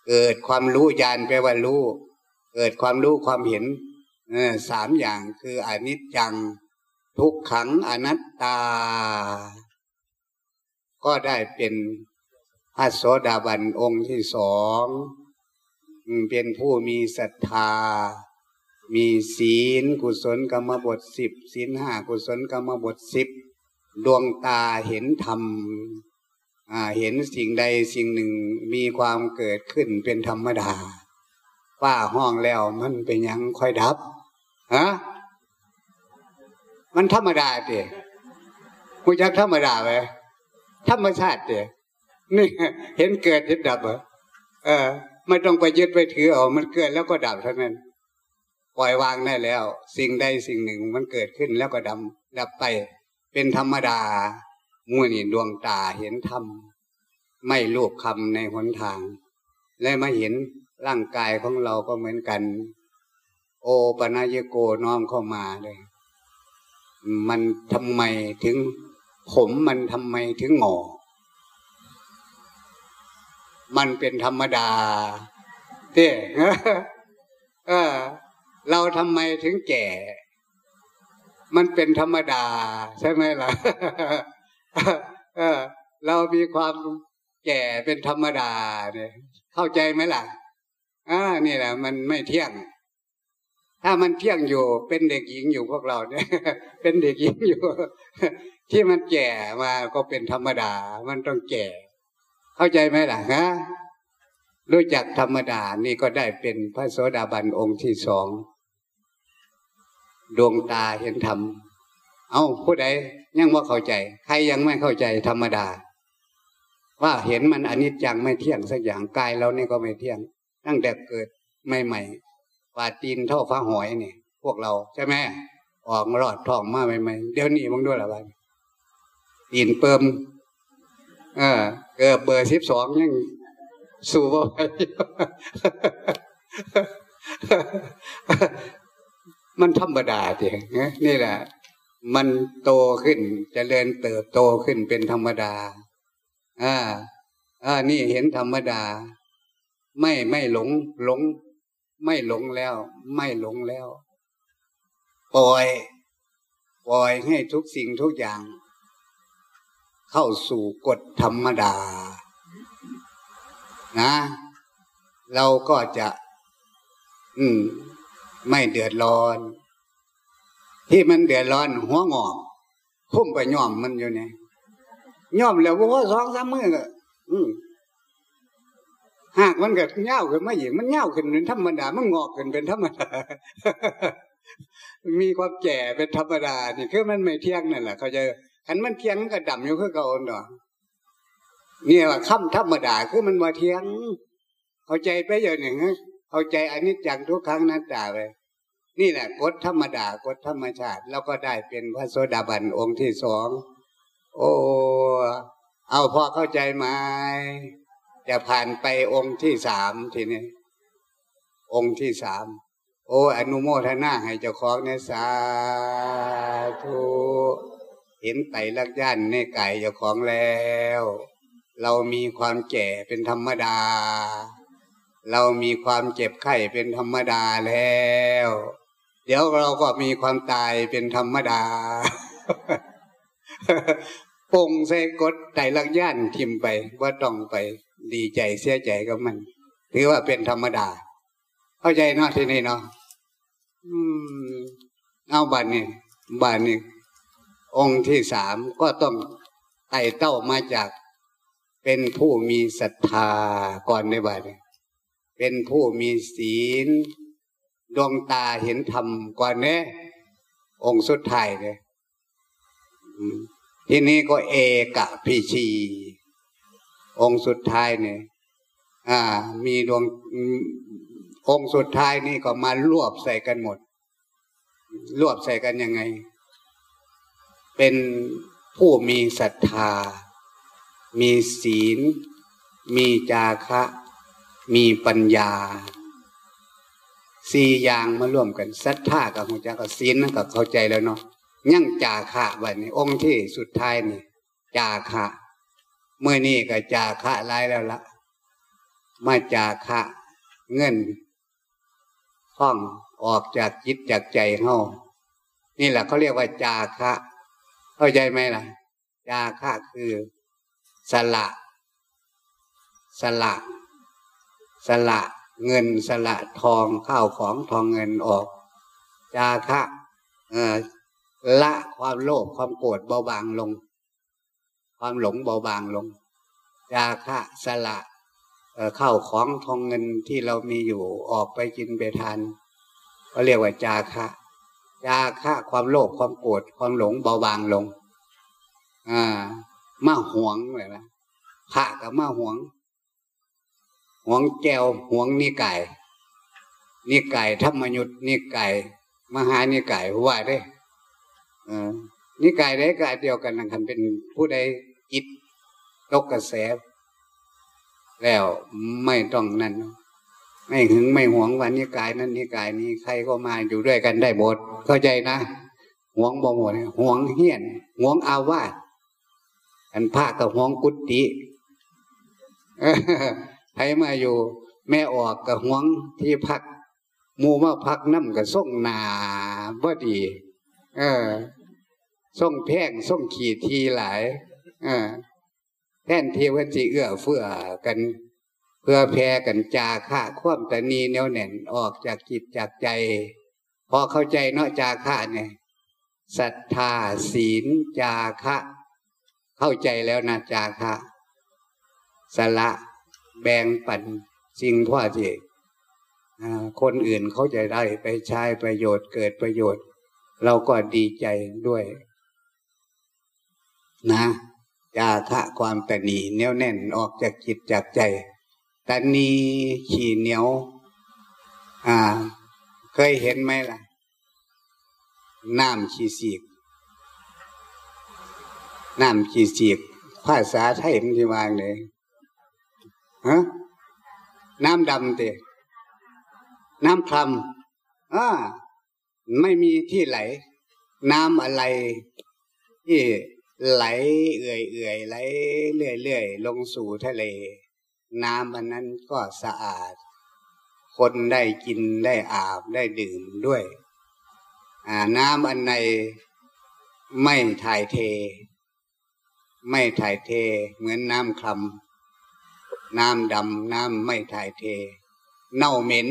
เกิดความรู้ญาณแปลว่ารู้เกิดความรู้ความเห็นสามอย่างคืออนิจจัง ทุกขังอนัตตา ก็ได้เป็นพระโสดาบันองค์ที่สองเป็นผู้มีศรัทธา มีศีล กุศลกรรมบทสิบศีลห้ากุศลกรรมบทสิบดวงตาเห็นธรรมเห็นสิ่งใดสิ่งหนึ่งมีความเกิดขึ้นเป็นธรรมดาว่าห้องแล้วมันเป็นยังค่อยดับฮะมันธรรมดาเตะหูจักธรรมดาไหม ธรรมชาติเตะนี่เห็นเกิดเห็นดับเหรอเออ ไม่ต้องไปยึดไปถือเอามันเกิดแล้วก็ดับเท่านั้น ปล่อยวางได้แล้ว สิ่งใดสิ่งหนึ่งมันเกิดขึ้นแล้วก็ดำดับไป เป็นธรรมดามูนี่ดวงตาเห็นธรรมไม่ลูบคำในหนทาง และมาเห็นร่างกายของเราก็เหมือนกัน โอปนายโกน้อมเข้ามาเลย มันทำไมถึง ผมมันทำไมถึงงอ มันเป็นธรรมดาเต้เออ เราทำไมถึงแก่ มันเป็นธรรมดา ใช่ไหมล่ะเรามีความแก่เป็นธรรมดาเนี่ยเข้าใจไหมล่ะอ่านี่แหละ มันไม่เที่ยง ถ้ามันเที่ยงอยู่ เป็นเด็กหญิงอยู่พวกเราเนี่ย เป็นเด็กหญิงอยู่ ที่มันแก่มาก็เป็นธรรมดา มันต้องแก่ เข้าใจไหมล่ะฮะรู้จักธรรมดานี่ก็ได้เป็นพระโสดาบันองค์ที่สองดวงตาเห็นธรรม เอาผู้ใดยังว่าเข้าใจ ใครยังไม่เข้าใจธรรมดา ว่าเห็นมันอนิจจังไม่เที่ยงสักอย่างกายเรานี่ก็ไม่เที่ยง ตั้งแต่เกิดใหม่ๆว่าตีนเท่าฟ้าหอยนี่พวกเราใช่ไหมออกมารอดท้องมาใหม่ๆเดี๋ยวนี้มึงด้วยละบ้า ตีนเปิมเออเกิดเบอร์สิบสองยังสู้บ่ไปมันธรรมดาทีนี่แหละ มันโตขึ้นจเจริญเติบโตขึ้นเป็นธรรมดา อ่า อ่า นี่เห็นธรรมดา ไม่ไม่หลง หลง ไม่หลงแล้ว ไม่หลงแล้ว ปล่อย ปล่อยให้ทุกสิ่งทุกอย่าง เข้าสู่กฎธรรมดา นะ เราก็จะ อืม ไม่เดือดร้อน ที่มันเดือดร้อน หัวงอกพุ่มไปย่อมมันอยู่เนี่ยย่อมแล้วว่าสองสามมือก็อืมหากมันเกิดเง่าขึ้นมาอีกมันเง่าขึ้นเป็นธรรมดา มันงอกขึ้นเป็นธรรมดา มีความแก่เป็นธรรมดานี่คือมันไม่เที่ยงนั่นแหละเขาจะ ขันมันเทียงก็ดำอยู่คือเก่าเนาะเนี่ยว่าค่ำธรรมดาคือมันมาเทียง เข้าใจไปอย่างหนึ่งเข้าใจอันนี้จังทุกครั้งนั้นตาเลยนี่แหละกฎธรรมดากฎธรรมชาติ แล้วก็ได้เป็นพระโสดาบันองค์ที่สองโอ้เอาพอเข้าใจไหมจะผ่านไปองค์ที่สามทีนี้ องค์ที่สามโอ้อนุโมทนาให้เจ้าของในสาธุ เห็นไตรลักย่านในไก่เจ้าของแล้ว เรามีความแก่เป็นธรรมดา เรามีความเจ็บไข้เป็นธรรมดาแล้ว เดี๋ยวเราก็มีความตายเป็นธรรมดาปงใส่กดไตรลักย่านทิมไปว่าต้องไป ดีใจเสียใจกับมัน ถือว่าเป็นธรรมดา เข้าใจเนาะที่นี่เนาะอืมเอาบันนี่บันนี่ องค์ที่สามก็ต้องไต่เต้ามาจาก เป็นผู้มีศรัทธาก่อนในบันเป็นผู้มีศีล ดวงตาเห็นธรรมก่อนเนี่ยองค์สุดท้ายเลยทีนี้ก็เอกะพิชี องค์สุดท้ายเนี่ยอ่า มีดวงองค์สุดท้ายนี่ก็มารวบใส่กันหมด รวบใส่กันยังไง เป็นผู้มีศรัทธา มีศีล มีจาคะ มีปัญญาสี่อย่างมาร่วมกันศรัทธากับหัวใจกับศีลนั่นก็เข้าใจแล้วเนาะยั่งจาคะวันนี้องค์ที่สุดท้ายนี่จาคะเมื่อนี่ก็จาคะร้ายแล้วละมาจาคะเงินท่องออกจากจิตจากใจเฮานี่แหละเขาเรียกว่าจาคะ เข้าใจไหมล่ะจาคะคือ สละ สละ สละเงินสละทองข้าวของทองเงินออกจาคะเออละความโลภความโกรธเบาบางลง ความหลงเบาบางลงจาคะสละเข้าของทองเงินที่เรามีอยู่ออกไปกินไปทานก็เรียกว่าจาคะ จาคะความโลภความโกรธความหลงเบาบางลง อ่ามาหวงเลยนะพระกับมาหวงหวงแก้วหวงนิไก่นิไก่ธรรมยุทธนิไก่มหานิไก่ว่าได้อนิกายได้กายเดียวกันนันเป็นผู้ใดจิตตกกระแส แล้วไม่ต้องนั่น ไม่หึงไม่หวงวันนิกายนั้นนิกายนี้ใครก็มาอยู่ด้วยกันได้หมดเข้าใจนะหวงบ่หมดหวงเฮียนหวงอาวาสอันพระกับหวงกุฏิใครมาอยู่ แม่ออกกับหวงที่พักมูมาพักน้ำกับส่งนาบ่ดี เออส่งแพงส่งขีดทีหลาย เออแท่นเทวันจีเอื้อเฟื้อกัน เพื่อแพ้กันจาค่าควมตนีเนียวแน่นออกจากจิตจากใจ พอเข้าใจเนาะจาค่าเนี่ยศรัทธาศีลจาคะเข้าใจแล้วนะจาคะสละแบ่งปันสิ่งพ่อที่คนอื่นเขาจะได้ไปใช้ประโยชน์เกิดประโยชน์ เราก็ดีใจด้วย นะจาคะความตนีเนียวแน่นออกจากจิตจากใจ ตนีขี่เหนียว อ่า เคยเห็นไหมล่ะ น้ำขี้สีก น้ำขี้สีก ภาษาไทยมันที่วางเลยฮะน้ำดำเตะน้ำคลำอ่าไม่มีที่ไหล น้ำอะไร ที่ไหลเอื่อยเอื่อยไหลเรื่อยเรื่อยลงสู่ทะเล น้ำอันนั้นก็สะอาด คนได้กินได้อาบได้ดื่มด้วยน้ำอันในไม่ถ่ายเท ไม่ถ่ายเท เหมือนน้ำคลำน้ำดำน้ำไม่ถ่ายเท เน่าเหม็น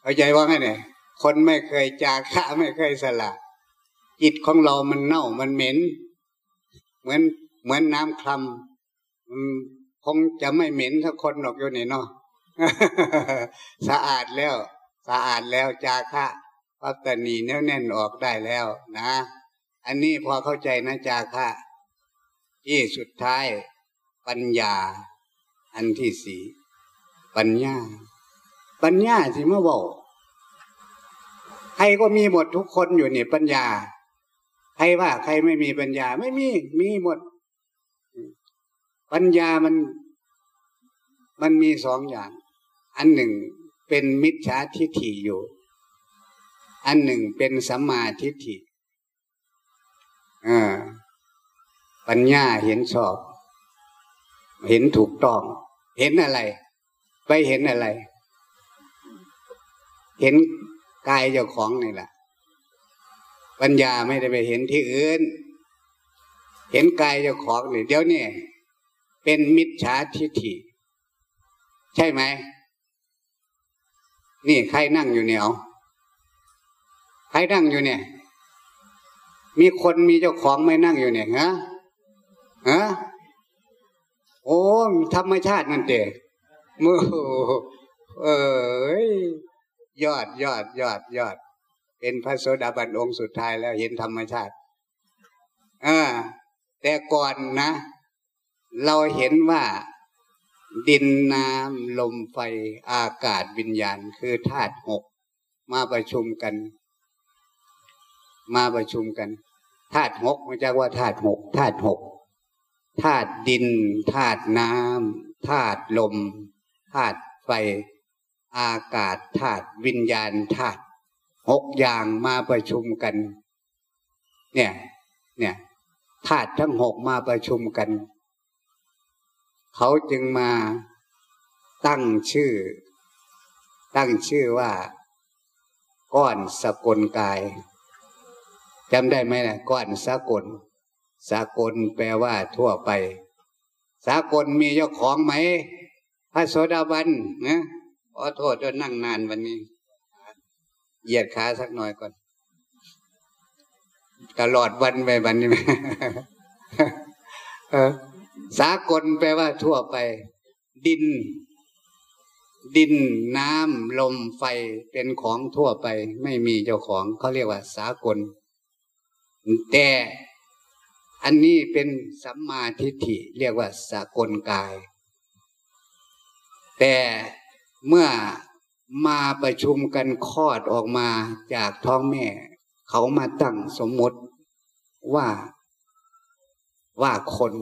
เข้าใจว่าไงเนี่ยคนไม่เคยจาคะไม่เคยสละ จิตของเรามันเน่ามันเหม็น เหมือนเหมือนน้ำคลำ คงจะไม่เหม็นถ้าคนหรอกอยู่นี่เนาะสะอาดแล้ว สะอาดแล้วจาคะพัตนีแน่วแน่นออกได้แล้วนะ อันนี้พอเข้าใจนะจาคะที่สุดท้าย ปัญญา อันที่สี่ปัญญา ปัญญาสิเมื่อบอกใครก็มีหมดทุกคนอยู่นี่ปัญญา ใครว่าใครไม่มีปัญญาไม่มีมีหมด ปัญญามัน มันมีสองอย่าง อันหนึ่งเป็นมิจฉาทิฏฐิอยู่ อันหนึ่งเป็นสัมมาทิฏฐิอปัญญาเห็นชอบ เห็นถูกต้อง เห็นอะไร ไปเห็นอะไร เห็นกายเจ้าของนี่แหละปัญญาไม่ได้ไปเห็นที่อื่น เห็นกายเจ้าของนี่เดี๋ยวนี้ เป็นมิจฉาทิฏฐิ ใช่ไหม นี่ใครนั่งอยู่เนี่ยใครนั่งอยู่เนี่ย มีคนมีเจ้าของไม่นั่งอยู่เนี่ยฮะฮะโอ้ธรรมชาตินั่นเด็มือเอ้ยยอดยอดยอดยอด เป็นพระโสดาบันองค์สุดท้ายแล้วเห็นธรรมชาติอ่าแต่ก่อนนะ เราเห็นว่าดินน้ำลมไฟอากาศวิญญาณคือธาตุหกมาประชุมกัน มาประชุมกันธาตุหกไม่ใช่ว่าธาตุหกธาตุหกธาตุดินธาตุน้ำธาตุลมธาตุไฟ อากาศธาตุวิญญาณธาตุหกอย่างมาประชุมกัน เนี่ย เนี่ยธาตุทั้งหกมาประชุมกัน เขาจึงมาตั้งชื่อ ตั้งชื่อว่า ก้อนสกลกายจำได้ไหมนะก้อนสกล สากลแปลว่าทั่วไป สากลมีเจ้าของไหม พระโสดาบันนะขอโทษด้วยนั่งนานวันนี้ เหยียดขาสักหน่อยก่อน ตลอดวันไปวันนี้ไหม สากลแปลว่าทั่วไป ดิน ดินน้ำลมไฟเป็นของทั่วไป ไม่มีเจ้าของเขาเรียกว่า สากล แต่อันนี้เป็นสัมมาทิฏฐิเรียกว่า สากลกาย แต่เมื่อมาประชุมกันคลอดออกมาจากท้องแม่ เขามาตั้งสมมติว่าว่าคน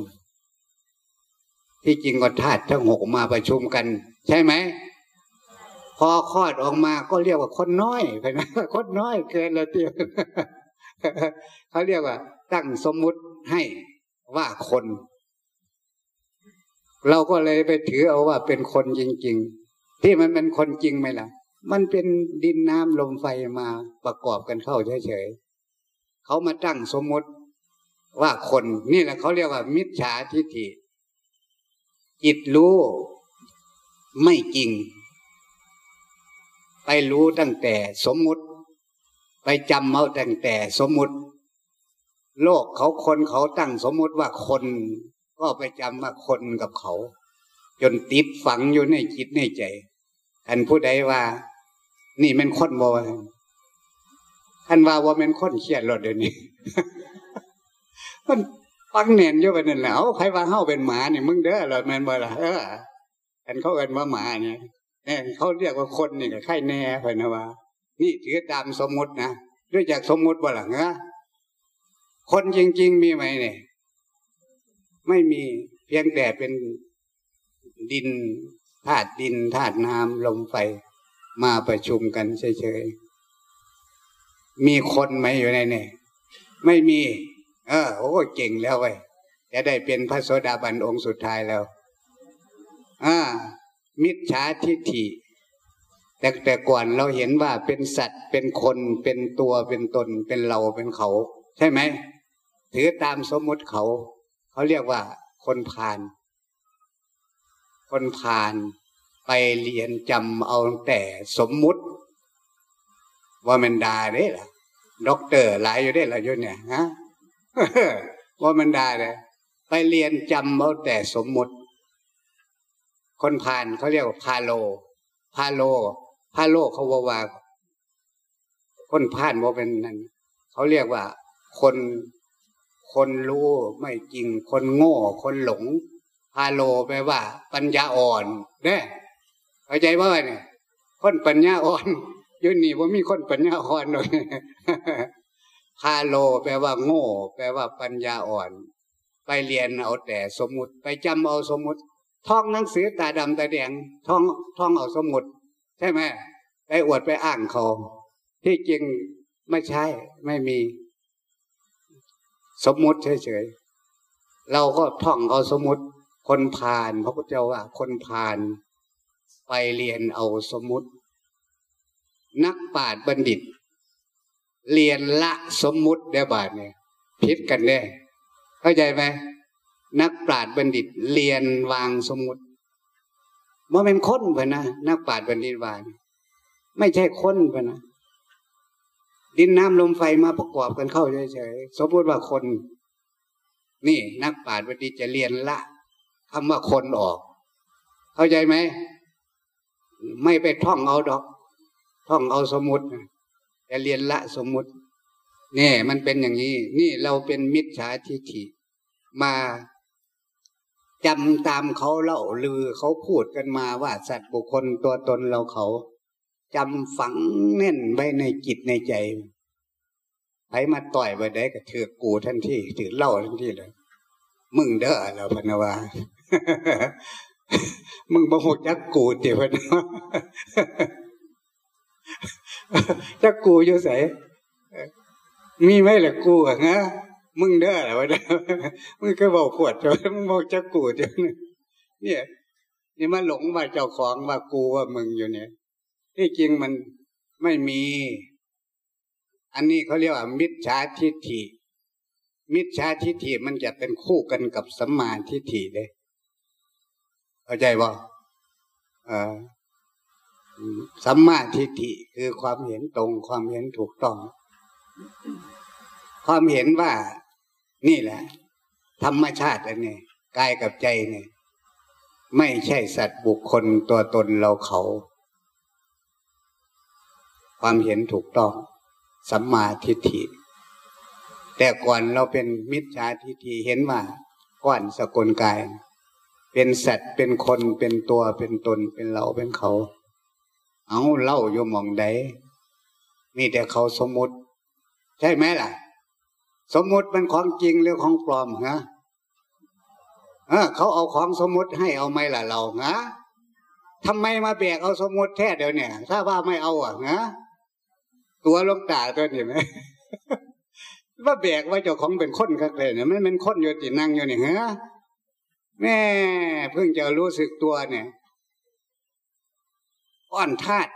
ที่จริงก็ธาตุทั้งหกมาประชุมกัน ใช่ไหมพอคลอดออกมาก็เรียกว่าคนน้อยไปนะคนน้อยเกินเลยเตียวเขาเรียกว่า ตั้งสมมุติให้ว่าคน เราก็เลยไปถือเอาว่าเป็นคนจริง ๆ ที่มันเป็นคนจริงไหมล่ะ มันเป็นดินน้ำลมไฟมาประกอบกันเข้าเฉยๆเขามาตั้งสมมติว่าคนนี่แหละเขาเรียกว่า มิจฉาทิฏฐิ จิตรู้ ไม่จริง ไปรู้ตั้งแต่สมมุติ ไปจำเอาตั้งแต่สมมุติ โลกเขาคนเขาตั้งสมมุติว่าคน ก็ไปจำว่าคนกับเขา จนติดฝังอยู่ในจิตในใจอันผู้ใดว่า นี่เป็นคนบ่ท่านว่าว่าเป็นคนเครียดรถเดี๋ยวนี้มัน ฟังเนียนอยู่ไปนั่นแหละเอาใครว่าเฮาเป็นหมาเนี่ยมึงเด้อเราแมนบ่ล่ะเอออันเขาเอินว่าหมาเนี่ยเนี่ยเขาเรียกว่าคนนี่ก็ไข่แน่ไปนะว่า นี่ถือตามสมมตินะด้วยจากสมมติบ่ล่ะเงะคนจริง ๆ มีไหมเนี่ยไม่มีเพียงแต่เป็นดินธาตุดินธาตุน้ำลมไฟมาประชุมกันเฉยๆมีคนไหมอยู่ในเนี่ยไม่มี เออโอ้เก่งแล้วเว้ยจะได้เป็นพระโสดาบันองค์สุดท้ายแล้วอ่ามิจฉาทิฏฐิแต่แต่ก่อนเราเห็นว่าเป็นสัตว์เป็นคนเป็นตัวเป็นตนเป็นเราเป็นเขา ใช่ไหมถือตามสมมุติเขา เขาเรียกว่า คนพาลคนพาลไปเรียนจำเอาแต่สมมุติ ว่ามันดาได้ล่ะด็อกเตอร์หลายอยู่ได้ล่ะยุเนี่ยฮะ ว่ามันไดาเลยไปเรียนจำเอาแต่สมมุติ คนพาลเขาเรียกว่าพาโล พาโล พาโลเขาว่าว่า คนพาลว่าเป็นนั่นเขาเรียกว่า คนคนรู้ไม่จริง คนโง่ คนหลง พาโลแปลว่า ปัญญาอ่อนเนี่ยเข้าใจว่าเนี่ยคนปัญญาอ่อนยุนี่ว่ามีคนปัญญาอ่อนเลย พาโล แปลว่า โง่ แปลว่าปัญญาอ่อน ไปเรียนเอาแต่สมมุติไปจำเอาสมมุติท่องหนังสือตาดำตาแดงท่องท่องเอาสมมุติ ใช่ไหมไปอวดไปอ้างเขาที่จริงไม่ใช่ไม่มี สมมุติเฉยๆเราก็ท่องเอาสมมุติ คนผ่านพระพุทธเจ้าว่า คนผ่านไปเรียนเอาสมมุติ นักปราชญ์บัณฑิต เรียนละสมมุติได้บาทเนี่ยพิษกันแน่เข้าใจไหมนักปราชญ์บัณฑิตเรียนวางสมมุติว่าเป็นคนไปนะนักปราชญ์บัณฑิตวางไม่ใช่คนไปนะดินน้ำลมไฟมาประกอบกันเข้าเฉยๆสมมติว่าคน นี่ นักปราชญ์บัณฑิตจะเรียนละคำว่าคนออก เข้าใจไหมไม่ไปท่องเอาดอก ท่องเอาสมมติจะ แต่เรียนละสมมติเนี่ยมันเป็นอย่างนี้ นี่เราเป็นมิจฉาทิฏฐิมาจำตามเขาเล่าลือเขาพูดกันมาว่าสัตว์บุคคลตัวตนเราเขาจำฝังแน่นไว้ในจิตในใจไผมาต่อยไปได้ก็ถือกูทันทีถือเล่าทันทีเลย มึงเด้อเราพนวามึงบ่หกจักกูเดี๋ยวพนวา จักกูอยู่ใส่มีไหมล่ะกูอะงะมึงเด้ออะไรวะเด้อมึงก็บอกปวดจนมึงบอกจะกูเดี๋ยวนี้เนี่ย นี่มาหลงว่าเจ้าของว่ากูว่ามึงอยู่เนี่ย ที่จริงมันไม่มี อันนี้เขาเรียกว่า มิจฉาทิฏฐิ มิจฉาทิฏฐิมันจะเป็นคู่กันกับสัมมาทิฏฐิเลยเข้าใจบ่เออ สัมมาทิฏฐิคือความเห็นตรงความเห็นถูกต้อง ความเห็นว่านี่แหละ ธรรมชาติอันนี้กายกับใจเนี่ยไม่ใช่สัตว์บุคคลตัวตนเราเขา ความเห็นถูกต้องสัมมาทิฏฐิ แต่ก่อนเราเป็นมิจฉาทิฏฐิเห็นว่าก้อนสกุลกาย เป็นสัตว์เป็นคนเป็นตัวเป็นตนเป็นเราเป็นเขา เอาเล่าโยมองใดมีแต่เขาสมมุติ ใช่ไหมล่ะ สมมุติเป็นของจริงหรือของปลอมฮะเออเขาเอาของสมมุติให้เอาไหมล่ะเราฮะทำไมมาแบกเอาสมมุติแท้เดี๋ยวเนี่ย ถ้าว่าไม่เอาอะฮะตัวลงตาตัวนี้ไหมว่าแบกไว่าเจ้าของเป็นคนกันเลยเนี่ยมันเป็นคนอยู่ตินั่งอยู่เนี่ยฮะแม่เพิ่งจะรู้สึกตัวเนี่ย ก้อนธาตุ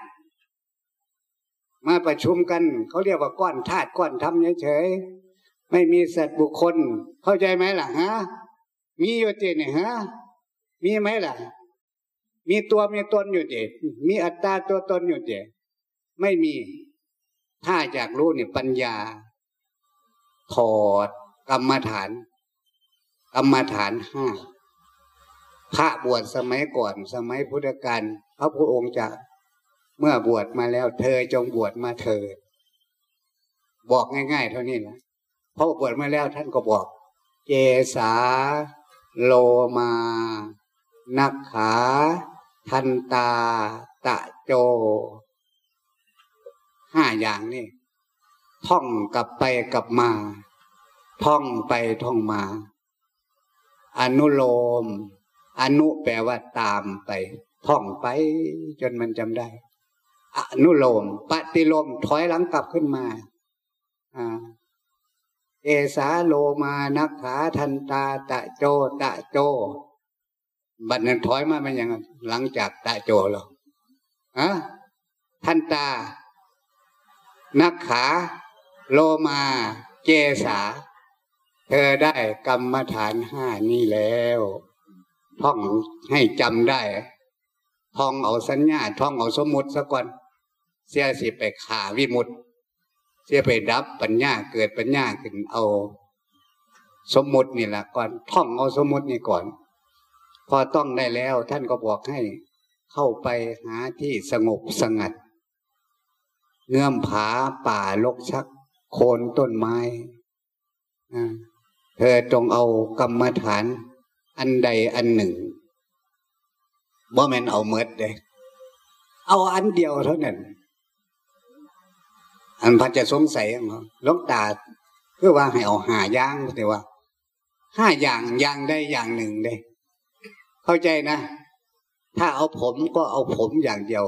มาประชุมกัน เขาเรียกว่าก้อนธาตุก้อนธรรมเฉยๆไม่มีสัตว์บุคคล เข้าใจไหมล่ะฮะมีอยู่จริงเนี่ยฮะมีไหมล่ะ มีตัวมีตนอยู่จริงมีอัตตาตัวตนอยู่จริงไม่มี ถ้าอยากรู้เนี่ยปัญญา ถอดกรรมฐาน กรรมฐานห้า พระบวชสมัยก่อนสมัยพุทธกาลพระพุทธองค์จะเมื่อบวชมาแล้ว เธอจงบวชมาเถิดบอกง่ายๆ เท่านี้นะพอบวชมาแล้วท่านก็บอก เจสาโลมา นักขา ทันตา ตะโจ ห้าอย่างนี่ท่องกลับไปกลับมา ท่องไปท่องมา อนุโลม อนุแปลว่าตามไป ท่องไปจนมันจำได้อนุโลม ปฏิโลม ถอยหลังกลับขึ้นมาอ่าเอสาโลมานักขาทันตา ตะโจ ตะโจ บัดนั้นถอยมาเป็นยังหลังจากตะโจหรออะทันตา นักขา โลมาเจสา เธอได้กรรมฐานห้านี่แล้ว ท่องให้จำได้ ท่องเอาสัญญา ท่องเอาสมมุติสักวันเสียสิไปขาวิมุตเสียไปดับปัญญาเกิดปัญญาขึ้นเอา สมมุตินี่แหละก่อนท่องเอาสมมุตินี่ก่อน พอต้องได้แล้ว ท่านก็บอกให้เข้าไปหาที่สงบสงัด เงื่อมผาป่าลกชัก โคนต้นไม้เธอจงเอากรรมฐาน อันใดอันหนึ่งบ่แม่นเอาเมดเลยเอาอันเดียวเท่านั้น อันพันจะสงสัยหลวงตาเพื่อว่าให้เอาหาย่างแต่ว่าห้าอย่างอย่างได้อย่างหนึ่งเลยเข้าใจนะ ถ้าเอาผมก็เอาผมอย่างเดียว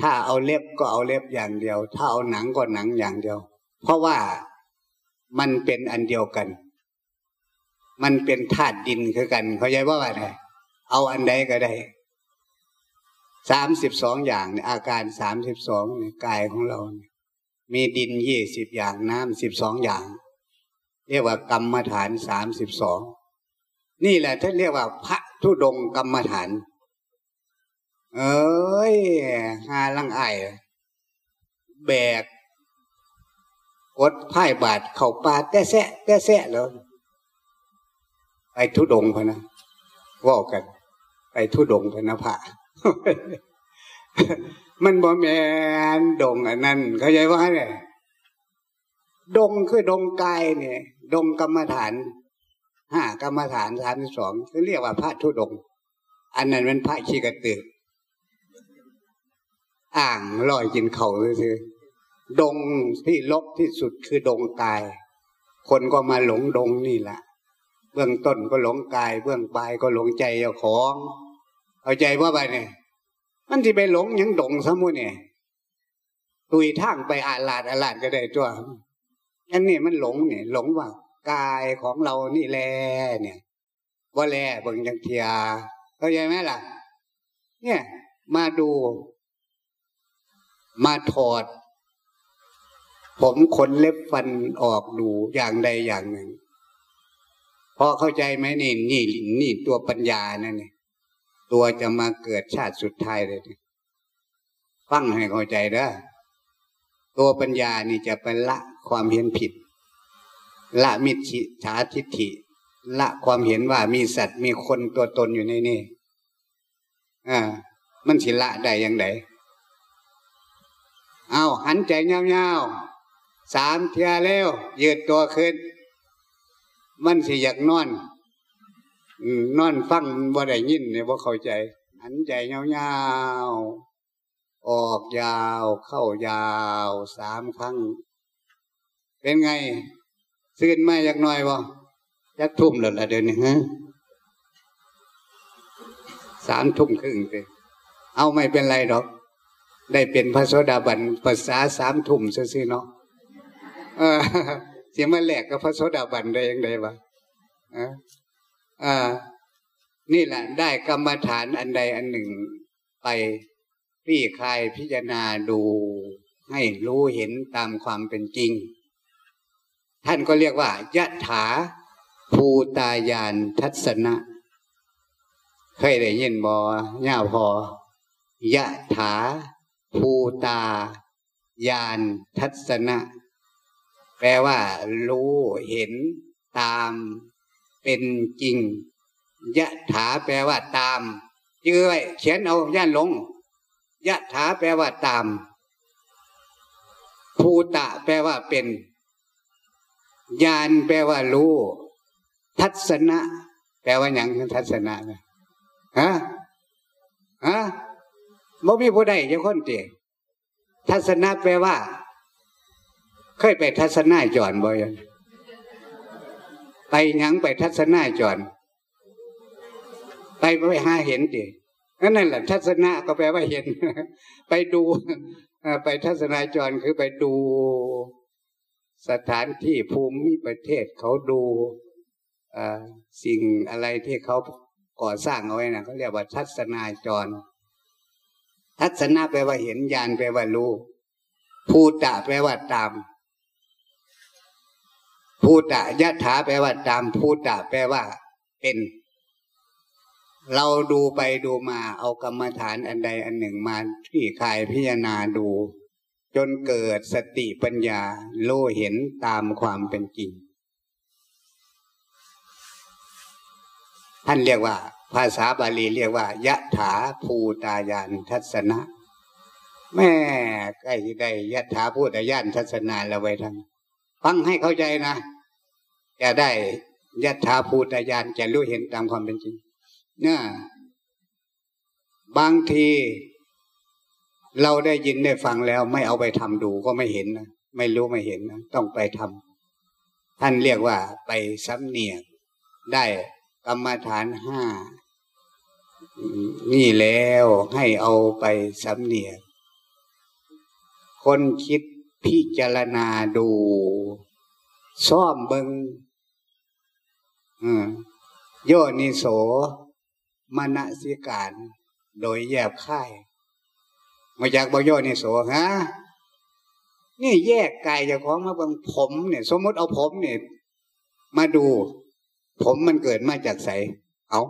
ถ้าเอาเล็บก็เอาเล็บอย่างเดียว ถ้าเอาหนังก็หนังอย่างเดียว เพราะว่ามันเป็นอันเดียวกัน มันเป็นธาตุดินคือกัน เขาใจว่าอะไรเอาอันใดก็ได้สามสิบสองอย่างเนี่ยอาการสามสิบสองเนี่ยกายของเราเนี่ยมีดินยี่สิบอย่างน้ำสิบสองอย่าง เรียกว่ากรรมฐานสามสิบสองนี่แหละท่านเรียกว่าพระทุดงกรรมฐาน เอ้ยหาลังไอแบกกดไพ่บาทเข่าปาแต่แสะแต่แสะแล้ว ทุดงพนะว่ากัน ไปทุดงพนะพระมันบ่แมนดงอันนั้น เข้าใจว่าเนี่ยดงคือดงกายเนี่ย ดงกรรมฐานห้ากรรมฐานสามสองเขาเรียกว่าพระทุดง อันนั้นเป็นพระชีกตืออ่างลอยกินเขาคือดงที่ลกที่สุดคือดงกาย คนก็มาหลงดงนี่แหละ เบื้องต้นก็หลงกาย เบื้องปลายก็หลงใจเจ้าของ เอาใจว่าไปเนี่ยมันที่ไปหลงยังดงสมุเนี่ยตุยทางไปอาลาดอาลาดก็ได้ตัวอันนี้มันหลงเนี่ย หลงว่ากายของเรานี่แลเนี่ยว่าแลเบิ่งยังเทียเข้าใจไหมล่ะ เนี่ย มาดู มาถอด ผมขนเล็บฟันออกดูอย่างใดอย่างหนึ่ง พอเข้าใจไหมนี่นี่นี่ตัวปัญญานั่นเนี่ยตัวจะมาเกิดชาติสุดท้ายเลยฟังให้เข้าใจเด้อตัวปัญญานี่จะเป็นละความเห็นผิด ละมิจฉาทิฏฐิ ละความเห็นว่ามีสัตว์มีคนตัวตนอยู่ในนี่อ่ามันสิละได้ยังไงเอาหันใจเงาๆสามเทียแล้วยืดตัวขึ้น มันสิอยากนอนนอนฟังบ่ได้ยินเนี่ยบ่เข้าใจหันใจเงาๆออกยาว เข้ายาวสามครั้ง เป็นไงซื่นมาอยากน่อยบ่จักทุ่มแล้วละเดือนนี้ฮะสามทุ่มครึ่งเลยเอาไม่เป็นไรดอก ได้เป็นพระโสดาบันภาษาสามทุ่มซื่อเนาะ เสียมาแหลกกับพระโสดาบันได้ยังไงวะอ่า นี่แหละได้กรรมฐานอันใดอันหนึ่งไปพี่คายพิจารณาดูให้รู้เห็นตามความเป็นจริง ท่านก็เรียกว่ายะถาภูตายานทัศนะ เคยได้ยินบอย่าพอยะถาภูตายานทัศนะ แปลว่า รู้เห็นตามเป็นจริงยะถาแปลว่าตามยื้อเขียนเอาย่านลงยะถาแปลว่าตามภูตะแปลว่าเป็น ญาณแปลว่ารู้ ทัศนะ แปลว่าอย่างทัศนะนะฮะฮะบ่มีผู้ใดจะคนเตียทัศนะแปลว่า เคยไปทัศนาจรบ่ยังไปยังไปทัศนาจรไปไปหาเห็นดินั่นแหละทัศนะก็แปลว่าเห็น ไปดูไปทัศนาจรคือไปดู สถานที่ภูมิประเทศเขาดูสิ่งอะไรที่เขาก่อสร้างเอาไว้นะเขาเรียกว่าทัศนาจร ทัศนะแปลว่าเห็นญาณแปลว่ารู้ภูตะแปลว่าตาม ภูตะยะถาแปลว่าตามภูตะแปลว่า เป็น เราดูไปดูมา เอากรรมฐานอันใดอันหนึ่งมาที่คายพิจารณาดู จนเกิดสติปัญญาโลเห็นตามความเป็นจริง ท่านเรียกว่า ภาษาบาลีเรียกว่ายะถาภูตายานทัศนะ แม่ใกล้ได้ยะถาภูตายานทัศนาล้วไว้ทั้ง ฟังให้เข้าใจนะ จะได้ยัตถาภูตยานจะรู้เห็นตามความเป็นจริง เนี่ยบางทีเราได้ยินได้ฟังแล้วไม่เอาไปทำดูก็ไม่เห็นนะไม่รู้ไม่เห็นนะต้องไปทำท่านเรียกว่าไปสำเนียกได้กรรมฐานห้านี่แล้วให้เอาไปสำเนียกคนคิด พิจารณาดูซ่อมเบิงโยนิโสมณสิการ โดยแยบค่ายมาจากบโยนิโสฮะนี่แยกกายจากของมาบางผมเนี่ย สมมติเอาผมเนี่ยมาดู ผมมันเกิดมาจากใสเอา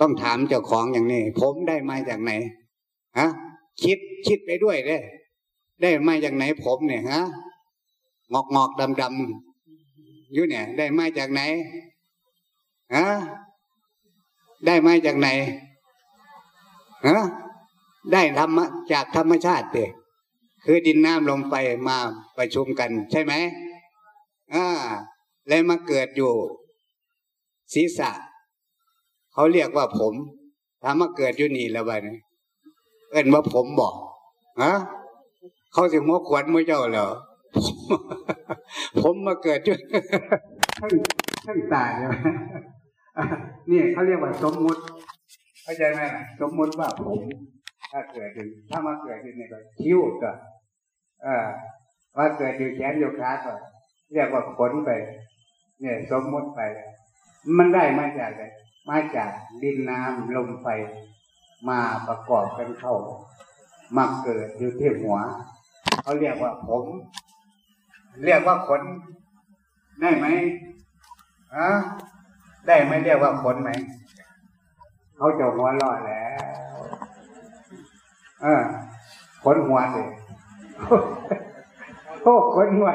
ต้องถามเจ้าของอย่างนี้ ผมได้มาจากไหนฮะคิดคิดไปด้วยเด้ ได้มาจากไหนผมเนี่ยฮะงอกงอกดำดำอยู่เนี่ย ได้มาจากไหนฮะได้มาจากไหนฮะได้ธรรมจากธรรมชาติเตคือดินน้ำลมไฟมาประชุมกัน ใช่ไหมอ่าแล้วมาเกิดอยู่ ศีรษะ เขาเรียกว่าผมถ้ามาเกิดอยู่นี่แล้วไปเนี่ยเอ็นว่าผมบอกฮะ เขาสิหัวขวัญมือเจ้าเหรอผมมาเกิดด้วยทั้งทั้งตายเลยนี่เขาเรียกว่าสมมุติเข้าใจไหมสมมุติว่าผมถ้าเกิดอยู่ถ้ามาเกิดอยู่นี่ก็คิ้วก็เออว่าเกิดอยู่แขนอยู่ขาก็เรียกว่าขนไป เนี่ย สมมุติไป มันได้มาจากอะไรมาจากดินน้ำลมไฟมาประกอบกันเข้ามาเกิดอยู่ที่หัว เขาเรียกว่าผม เรียกว่าขน ได้ไหมฮะได้ไหมเรียกว่าขนไหมเขาจะหัวลอยแล้วเออขนหัวเลยโอ้ขนหัว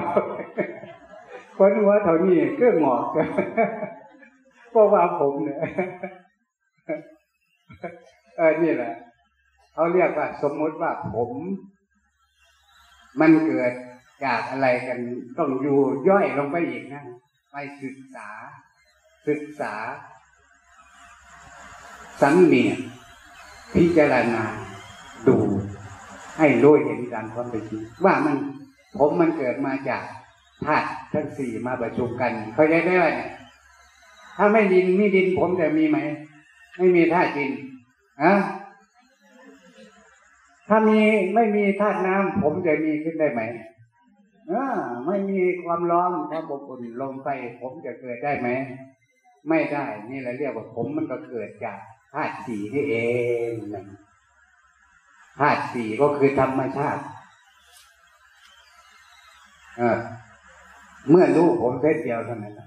ขนหัวเท่านี้ก็หมอกเพราะว่าผมเนี่ยเออนี่แหละเขาเรียกว่า สมมติว่าผม มันเกิดจากอะไรกันต้องอยู่ย่อยลงไปอีกนะไปศึกษา ศึกษา สังเนียพิจารณาดู ให้รู้เห็นการความเป็นจริงว่ามันผมมันเกิดมาจากธาตุทั้งสี่มาประชุมกัน เขาใจได้ไหมถ้าไม่ดินมีดินผมจะมีไหม ไม่มีธาตุดินอะ ถ้ามีไม่มีธาตุน้ำผมจะมีขึ้นได้ไหมอไม่มีความร้อนความอบอุ่นลมไฟผมจะเกิดได้ไหมไม่ได้นี่เราเรียกว่าผมมันก็เกิดจากธาตุสี่ที่เองนะธาตุสี่ก็คือธรรมชาติเออเมื่อรู้ผมเส้นเดียวเท่านั้น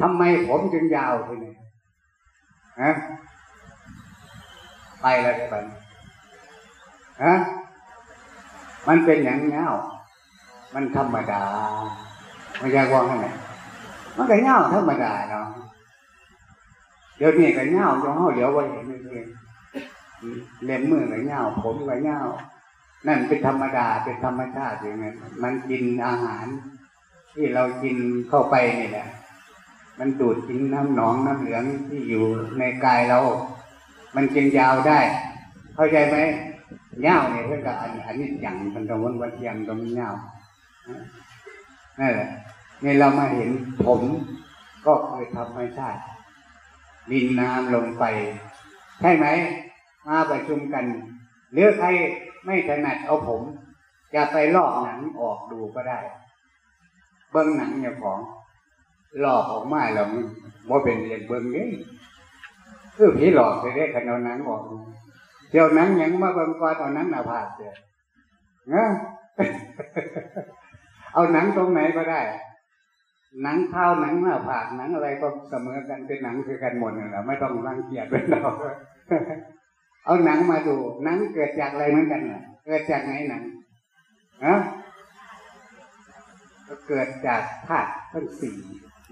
ทำไมผมจึงยาวทีนี้ฮะไปแล้วไัน ฮะมันเป็นอย่างเงามันธรรมดาไม่ใช่ว่าไงมันก็เงาธรรมดาเนาะเดี๋ยวนี้ก็เงาจงเฮาเดี๋ยวไว้เห็นเองเล็มมือก็เงาผมก็เงานั่นเป็นธรรมดาเป็นธรรมชาติอย่างนั้นมันกินอาหาร ที่เรากินเข้าไปนี่แหละมันดูดกินน้ำหนองน้ำเหลืองที่อยู่ในกายเรา มันจึงยาวได้ เข้าใจไหม เงาเนี่ยเพื่อนกับอันอันนี้อย่างมันตรงวันวันยังตรงเงานั่นแหละนี่เรามาเห็นผมก็คือธรรมชาติดินน้ำลงไปใช่ไหม มาประชุมกันหรือใครไม่ถนัดเอาผมจะไปลอกหนังออกดูก็ได้ เบิ้งหนังอย่าของหลอกออกมาแล้วมันว่าเป็นเรียนเบิ้งนี่คือผีหลอกไปได้ขนาดหนังออก เที่ยวหนังยังมาเบิ้งก่อนเอาหนังหน้าผากเดียเนะเอาหนังตรงไหนก็ได้ หนังเท้าหนังหน้าผากหนังอะไรก็เสมอกันเป็นหนังคือกันหมดนะไม่ต้องรังเกียจเป็นเราเอาหนังมาดู หนังเกิดจากอะไรเหมือนกันน่ะ เกิดจากไหนหนังอะก็เกิดจากธาตุทั้งสี่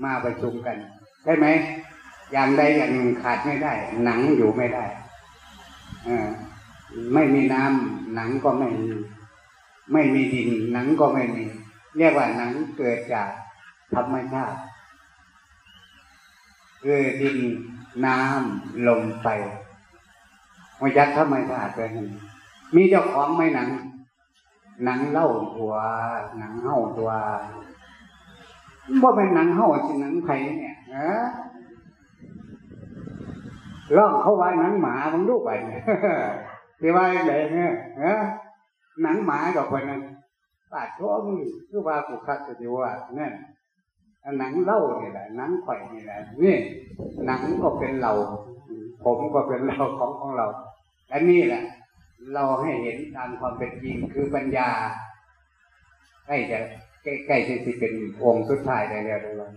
มาประชุมกัน ใช่ไหม อย่างใดอย่างหนึ่งขาดไม่ได้ หนังอยู่ไม่ได้ ไม่มีน้ำหนังก็ไม่มี ไม่มีดินหนังก็ไม่มี เรียกว่าหนังเกิดจากธรรมชาติคือดินน้ำลมไฟมายัดธรรมชาติไปมีเจ้าของไหมหนัง หนังเล่าตัว หนังเห่าตัวว่าเป็นหนังเห่าสิหนังไผ่เนี่ยฮะ ล่องเขาว่าหนังหมาบังลูไปเนี่ยที่ว่าอะไรเนี่ยฮะหนังหมากับคนนั้นปาดท้องคือว่ากูคัดจะว่าเนี่ยหนังเล่านี่แหละหนังไข่นี่แหละนี่หนังก็เป็นเรา ผมก็เป็นเราของของเราอันนี้แหละ เราให้เห็นตามความเป็นจริงคือปัญญาใกล้จะใกล้ๆที่เป็นองค์สุดท้ายได้แล้วด้วย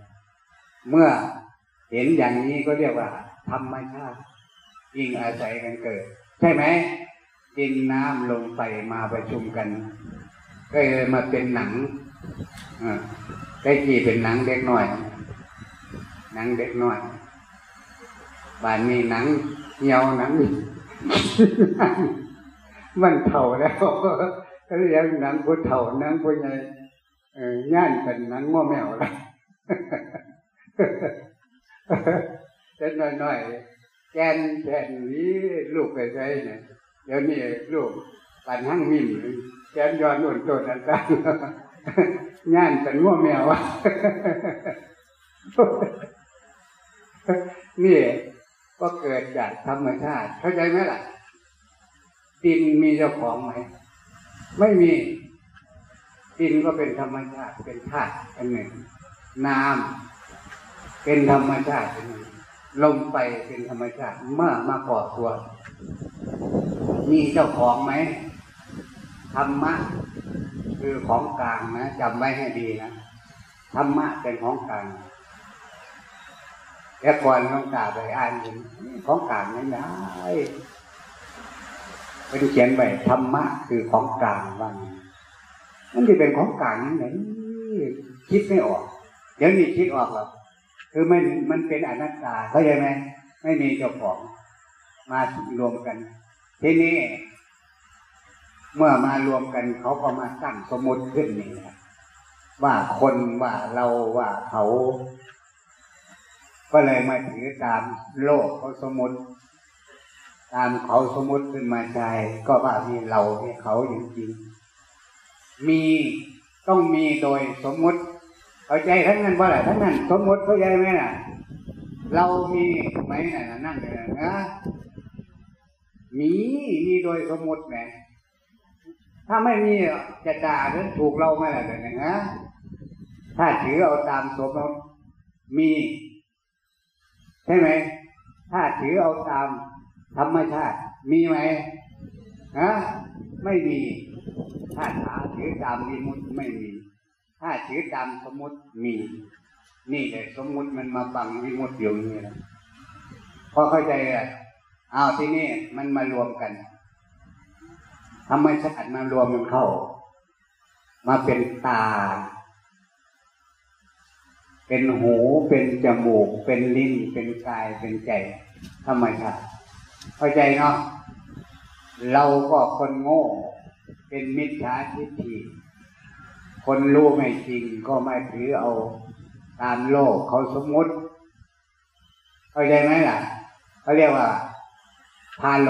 เมื่อเห็นอย่างนี้ก็เรียกว่า ธรรมชาติยิ่งอาศัยกันเกิด ใช่ไหมดินน้ำลงไปมาประชุมกัน ก็เลยมาเป็นหนังอ่าใกล้กี่เป็นหนังเด็กหน้อย หนังเด็กหน้อยบ้านนี้หนังเหี่ยวหนังมันเท่าแล้วก็เรียกหนังผู้เท่าหนังผู้ใหญ่ย่านเป็นหนังง้อแมวแล้ว เล็กน้อยๆแกนแกนนี้ลูกไปใช้เนี่ยเดี๋ยวนี้ลูกปันหั่งมิ่มแกนย้อนนุ่นโตนต่างๆย่านเป็นง้อแมวนี่ก็เกิดจากธรรมชาติ เข้าใจไหมล่ะดินมีเจ้าของไหม ไม่มีดินก็เป็นธรรมชาติเป็นธาตุอันหนึ่ง น้ำเป็นธรรมชาติอันหนึ่ง ลมไปเป็นธรรมชาติเมื่อมาก่อตัว มีเจ้าของไหมธรรมะคือของกลางนะจำไว้ให้ดีนะธรรมะเป็นของกลางแล้วก่อนต้องกลาวไปอ่านเห็นของกลางไม่ได้เป็นเขียนไว้ธรรมะคือของกลางว่างมันจะเป็นของกลางยังไงคิดไม่ออก เดี๋ยวนี้คิดออกหรอก คือมันมันเป็นอนัตตาเข้าใจไหมไม่มีเจ้าของมารวมกัน ทีนี้ เมื่อมารวมกันเขาก็มาตั้งสมมติขึ้นนี่นะว่าคนว่าเราว่าเขา ก็เลยมาถือตามโลกเขาสมมติ ตามเขาสมมติขึ้นมาใจก็ว่ามีเรามีเขาจริงๆมีต้องมีโดยสมมติ เข้าใจทั้งนั้นว่าอะไรทั้งนั้นสมมติเข้าใจไหมน่ะ เรามีไหมน่ะนั่งเลยนะมีมีโดยสมมติไหมถ้าไม่มีจะด่าหรือถูกเราไหมล่ะเดี๋ยวนะถ้าถือเอาตามสมมติมีใช่ไหมถ้าถือเอาตามธรรมชาติ มีไหมฮะไม่มีถ้าถาถือตามวิมุตไม่มี ถ้าถือตามสมมติมี นี่เลยสมมติมันมาบังวิมุตอยู่นี่นะพอเข้าใจอะอ้าวที่นี่มันมารวมกันธรรมชาติมารวมมันเข้า มาเป็นตา เป็นหูเป็นจมูก เป็นลิ้น เป็นกายเป็นใจธรรมชาติเข้าใจเนาะเราก็คนโง่ เป็นมิจฉาทิฏฐิ คนรู้ไม่จริงก็ไม่ถือเอาตามโลกเขาสมมติเข้าใจไหมล่ะเขาเรียกว่า พาโล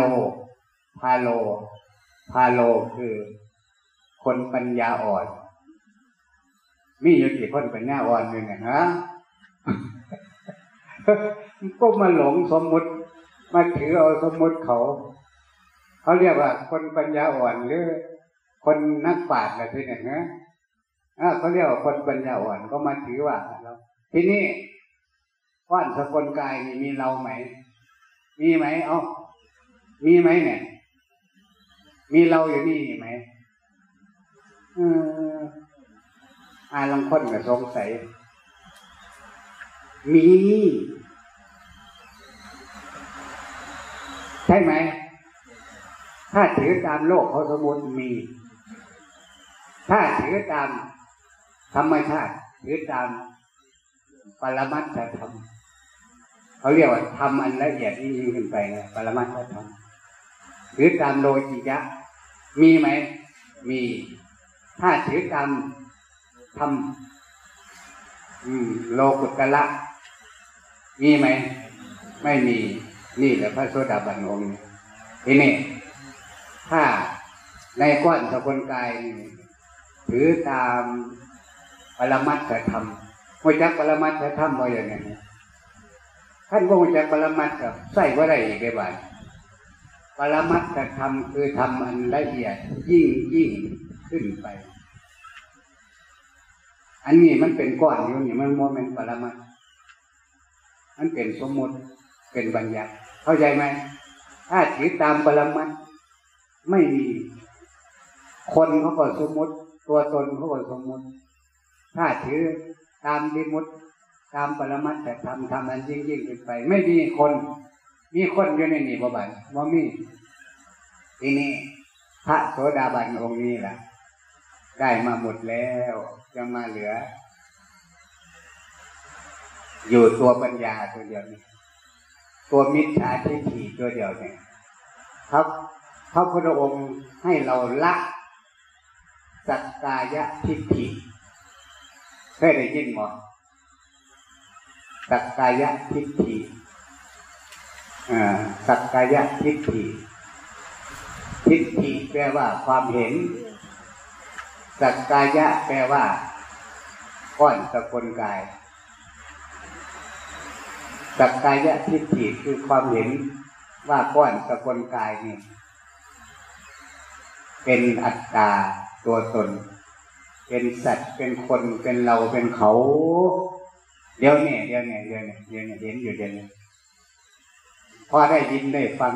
พาโล พาโลคือ คนปัญญาอ่อน มีอยู่กี่คนปัญญาอ่อนอยู่เนี่ยฮะก็มาหลงสมมุติ มาถือเอาสมมุติเขา เขาเรียกว่า คนปัญญาอ่อนหรือ คนนักปราชญ์อะไรที่เนี่ยนะ เขาเรียกว่าคนปัญญาอ่อนก็มาถือว่าเราทีนี้ว่านสกลกายนี่มีเราไหม มีไหม เอ้ามีไหมเนี่ย มีเราอยู่นี่ไหมออาลังคนก็สงสัย มี ใช่ไหม ถ้าถือตามโลกเขาสมมติมี ถ้าถือตาม ธรรมชาติถือตามปรมัตถธรรมเขาเรียกว่าทำอันละเอียดยิ่งขึ้นไปนะปรมัตถธรรมถือตามโลจิยะ มีไหม มีถ้าถือตามทำโลกุตละ มีไหม ไม่มีนี่แหละพระโสดาบันองค์ทีนี้ถ้าในก้อนสกุลกายถือตาม รมัตถธรรมหัวจักปรมัตถธรรมว่าอย่างนี้ท่านว่าหัวจักปรมัตถใส่ว่าได้อีกได้บ้างปรมัตถธรรมคือทำอันละเอียดยิ่งยิ่งขึ้นไป อันนี้มันเป็นก้อนอยู่นี่มันโมเมนต์ปรมัตมันเป็นสมมติเป็นบัญญัติ เข้าใจไหมถ้าถือตามปรมัตไม่มี คนเขาก็สมมติ ตัวตนเขาก็สมมติ ถ้าถือตามดิมุตตามปรมัตแต่ทำทำนั้นยิ่งยิ่งขึ้นไป ไม่มีคน มีคนอยู่ในนี่บ่บันว่ามีทีนี้พระโสดาบันองค์นี้ล่ะ ได้มาหมดแล้วยังมาเหลือ อยู่ตัวปัญญาตัวเดียวนี้ตัวมิจฉาทิฏฐิตัวเดียวเนี่ยครับพระพุทธองค์ให้เราละสักกายทิฏฐิ เคยได้ยินหมดสักกายทิฏฐิสักกายทิฏฐิ ทิฏฐิแปลว่าความเห็น สักกายะแปลว่าก้อนสกุลกาย สักกายะทิฏฐิคือความเห็นว่าก้อนสกุลกายนี่ เป็นอัตตาตัวตน เป็นสัตว์เป็นคนเป็นเราเป็นเขา เดี๋ยวนี้เดี๋ยวนี้เดี๋ยวนี้เดี๋ยวนี้เห็นอยู่เดี๋ยวนี้พอได้ยินได้ฟัง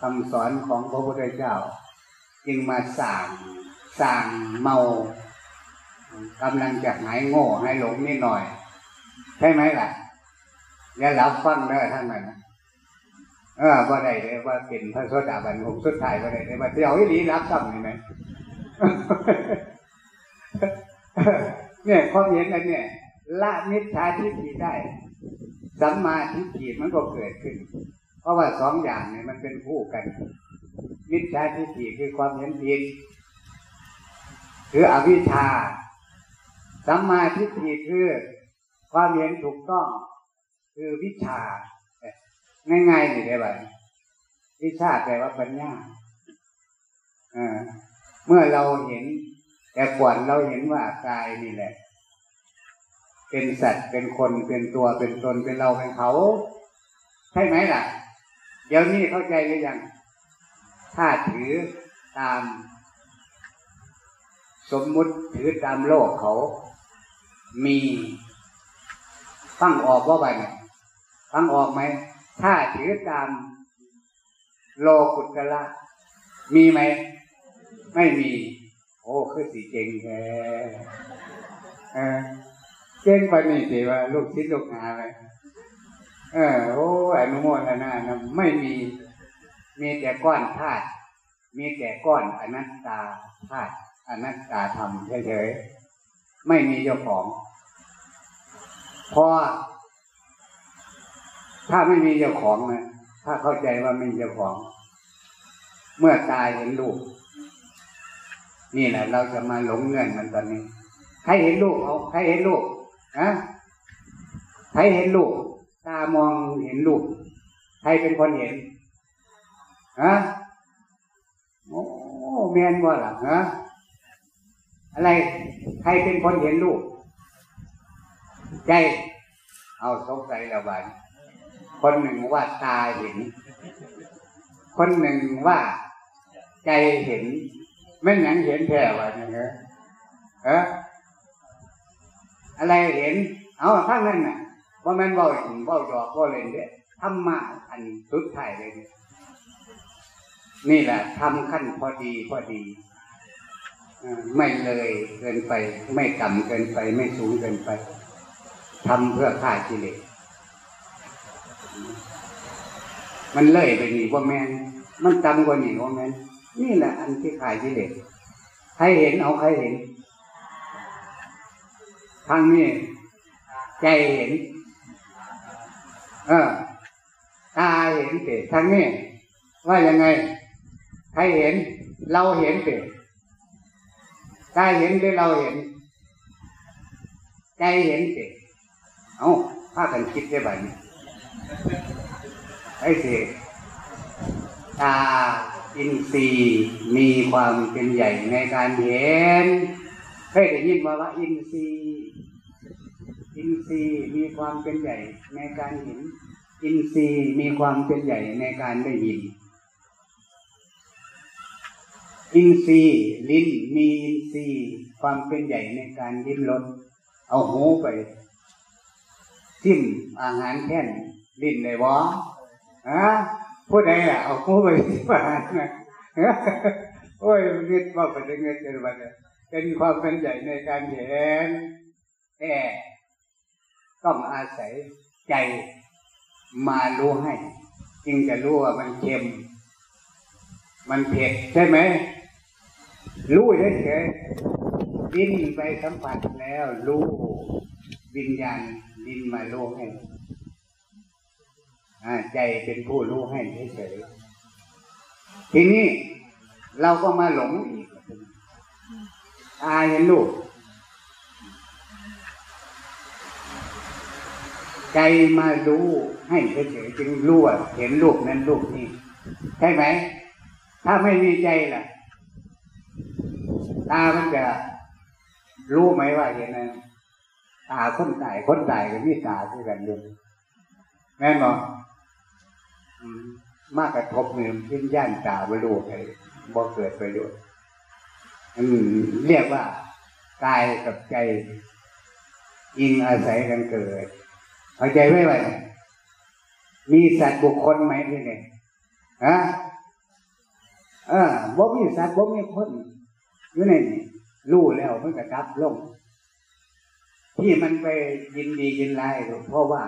คำสอนของพระพุทธเจ้า จึงมาสั่งสั่งเมากำลังจะหายโง่ให้หลงนิดหน่อย ใช่ไหมล่ะอย่าหลับฟังเด้อท่านนั้นเออว่าได้เลยว่าเป็นพระโสดาบันองค์สุดท้ายว่าได้เลยว่าเที่ยวให้ดีรับซ้ำเห็นไหม เนี่ยความเห็นอันเนี่ยละนิชาทิฏฐิได้สัมมาทิฏฐิมันก็เกิดขึ้น เพราะว่าสองอย่างเนี่ยมันเป็นคู่กัน มิจฉาทิฏฐิคือความเห็นผิดคืออวิชชาสัมมาทิฏฐิคือความเห็นถูกต้อง คือวิชาง่ายๆนี่ได้ไหมวิชาแปลว่าปัญญาเมื่อเราเห็น แต่ก่อนเราเห็นว่ากายนี่แหละ เป็นสัตว์เป็นคนเป็นตัวเป็นตนเป็นเราเป็นเขา ใช่ไหมล่ะ เดี๋ยวนี้เข้าใจหรือยังถ้าถือตาม สมมุติถือตามโลกเขา มีฟังออกว่าไปฟังออกไหม ถ้าถือตามโลกุตละ มีไหม ไม่มี โอ้ คือสีเก่งแท้เก่งไปนี่สิว่า ลูกชิ้นลูกหาไปเออ โอ้อนุโมทนานะไม่มี มีแต่ก้อนธาตุมีแต่ก้อนอนัตตาธาตุอนัตตาธรรมเฉยๆ ไม่มีเจ้าของ พอ ถ้าไม่มีเจ้าของนะถ้าเข้าใจว่าไม่มีเจ้าของ เมื่อตายเห็นลูก นี่แหละเราจะมาหลงเงินมันตอนนี้ ใครเห็นลูกเอาใครเห็นลูกฮะใครเห็นลูก ตามองเห็นรูปใครเป็นคนเห็นฮะโอ้แมนว่าล่ะฮะอะไรใครเป็นคนเห็นรูปใจ เอาสงสัยแล้วบ้านคนหนึ่งว่าตาเห็น คนหนึ่งว่าใจเห็น ไม่หนังเห็นแท้ว่าเนี่ยเหรอเอออะไรเห็น เอาข้างนั้นน่ะว่ามันบ่อยบ่หยอกบ่เล่นเด้ทำมาอันสุดท้ายเลยเนี่ยนี่แหละทำขั้นพอดีพอดีไม่เลยเกินไป ไม่ต่ำเกินไป ไม่สูงเกินไปทำเพื่อฆ่ากิเลสมันเลยไปนี่ว่าแมนมันต่ำกว่านี่ว่าแมน นี่แหละอันที่ขายกิเลสใครเห็นเอาใครเห็น ทางนี้ใจเห็น เออตาเห็นเตทางนี้ว่ายังไง ใครเห็น เราเห็นเตะตาเห็นหรือเราเห็น ใจเห็นเตเอาพากันคิดได้บ้างไอ้เสตา อินทรีย์มีความเป็นใหญ่ในการเห็นเคยได้ยินมาว่าอินทรีย์อินทรีย์มีความเป็นใหญ่ในการเห็น อินทรีย์มีความเป็นใหญ่ในการได้ยิน อินทรีย์ลิ้นมีอินทรีย์ความเป็นใหญ่ในการลิ้มรสเอาหูไปจิ้มอาหารแค่นลิ้นเลยวะฮะ ผู้ใดล่ะเอาหูไปจิ้มอาหารนะโอ้ยเงินว่าเป็นเงินเกินไปเป็นความเป็นใหญ่ในการเห็นแต่ต้องอาศัยใจมารู้ให้ จึงจะรู้ว่ามันเค็ม มันเผ็ดใช่ไหมรู้เฉยๆดินไปสัมผัสแล้วรู้วิญญาณดินมารู้ให้ ใจเป็นผู้รู้ให้เฉยๆทีนี้เราก็มาหลงอีกตาเห็นลูกใจมารู้ให้เฉยๆจึงรู้ว่าเห็นรูปนั้นรูปนี้ใช่ไหม ถ้าไม่มีใจล่ะ ตามันจะรู้ไหมว่าเห็นนั้นตาคนตายคนตายกับมีตาคือกันอยู่แม่นบอก มากกระทบเนื้อพิ้นย่านตาบรูไปบ่เกิดประโยชน์เรียกว่ากายกับใจอิงอาศัยกันเกิดเข้าใจไหมวะมีสัตว์บุคคลไหมที่นี่ฮะเออบ่มีสัตว์บ่มีคนอยู่ในนี่รู้แล้วมันก็ดับลงที่มันไปยินดียินไล่เพราะว่า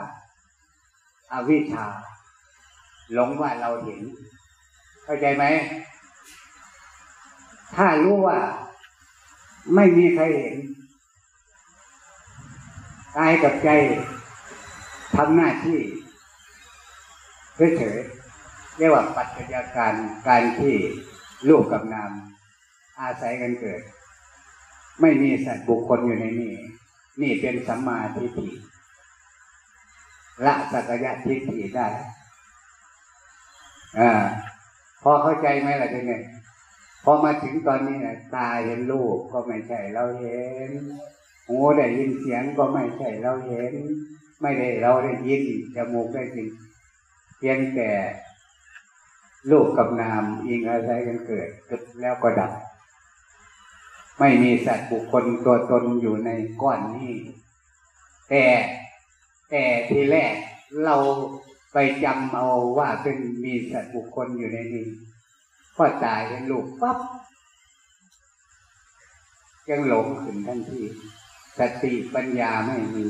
อาวิชชา หลงว่าเราเห็น เข้าใจไหม ถ้ารู้ว่า ไม่มีใครเห็นกายกับใจทำหน้าที่เฉยๆเรียกว่าปัจจัยการการที่ลูกกับนาม อาศัยกันเกิด ไม่มีสัตว์บุคคลอยู่ในนี้ นี่เป็นสัมมาทิฏฐิละสักยะทิฏฐิได้ อ่าพอเข้าใจไหมล่ะทีนี้พอมาถึงตอนนี้นะตาเห็นลูกก็ไม่ใช่เราเห็นหูได้ยินเสียงก็ไม่ใช่เราเห็น ไม่ได้เราได้ยินจมูกได้ยินเพียงแต่ลูกกับนามอิงอาศัยกันเกิดเกิดแล้วก็ดับ ไม่มีสัตว์บุคคลตัวตนอยู่ในก้อนนี้ แต่แต่ทีแรกเรา ไปจำเอาว่าเป็นมีสัตว์บุคคลอยู่ในนี้พอตายเป็นลูกปั๊บยังหลงขึ้นทันทีสติปัญญาไม่มี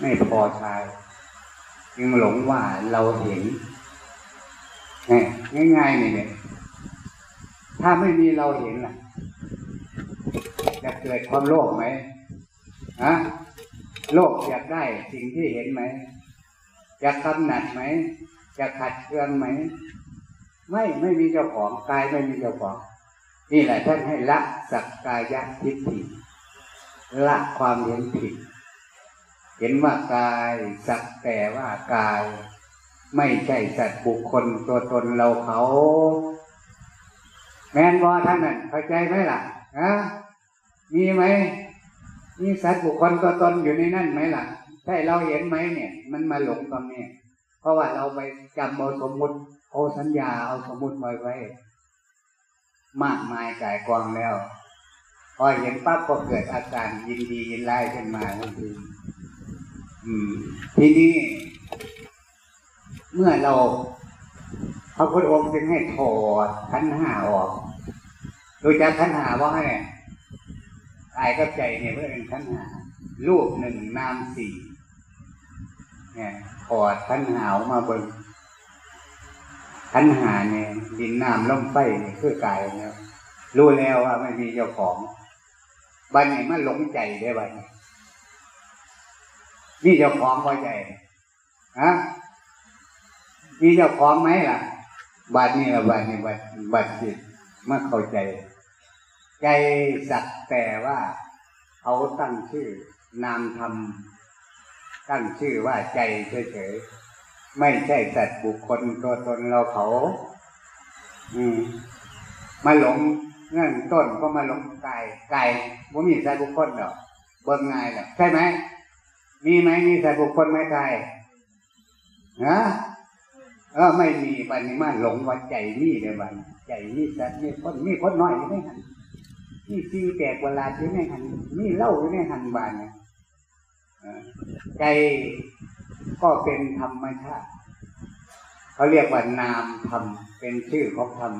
ไม่พอใจจึงหลงว่าเราเห็นง่ายๆนี่เนี่ยถ้าไม่มีเราเห็นล่ะ จะเกิดความโลภไหมฮะโลภอยากได้สิ่งที่เห็นไหม อยากำหนัดไหม จะขัดเคืองไหม ไม่ไม่มีเจ้าของกายไม่มีเจ้าของ นี่แหละท่านให้ละสักกายทิฏฐิละความเห็นผิด เห็นว่ากายสักแต่ว่ากาย ไม่ใช่สัตว์บุคคลตัวตนเราเขา แมนบอท่านนั่นเข้าใจไหมล่ะฮะมีไหมมีสัตว์บุคคลตัวตนอยู่ในนั่นไหมล่ะ ใช่เราเห็นไหมเนี่ย มันมาหลงตรงนี้เพราะว่าเราไปจำเอาสมมติเอาสัญญาเอาสมมติไว้ไว้ มากมายกายกองแล้ว พอเห็นปั๊บก็เกิดอาการยินดียินไล่ขึ้นมาทันทีทีนี้ เมื่อเราพระพุทธองค์จึงให้ถอดขันห้าออกโดยจากขันห้าว่าให้กายกับใจเนี่ยเพื่อเป็นขันห้ารูปหนึ่งนามสี่ี่ยถอดขันหาออกมาบนขันหาเนี่ยดินน้ำลมไฟเนี่ยคือกายเนี่ยรู้แล้วว่าไม่มีเจ้าของบันนี้มันหลงใจได้บันนี้มีเจ้าของพอใจฮะมีเจ้าของไหมล่ะบัดนี้ละบัดนี้บัดบัดจิตมาเข้าใจ ใจสักแต่ว่าเขาตั้งชื่อนามธรรม ตั้งชื่อว่าใจเฉยๆไม่ใช่สัตว์บุคคลตัวตนเราเขา อืมมาหลงเงื่อนต้นก็มาหลงกายกายว่ามีสัตว์บุคคลหรอกเบิ่งง่ายหรอกใช่ไหมมีไหมมีสัตว์บุคคลไหมกายฮะเออไม่มีบันนี้มาหลงว่าใจนี่เลยบันใจนี่สัตว์นี่คนมีคนน้อยอยู่ในหันนี่ซีแปลกเวลาอยู่ในหันนี่เล่าอยู่ในหันบานเนี่ย ใจก็เป็นธรรมชาติเขาเรียกว่านามธรรมเป็นชื่อของธรรม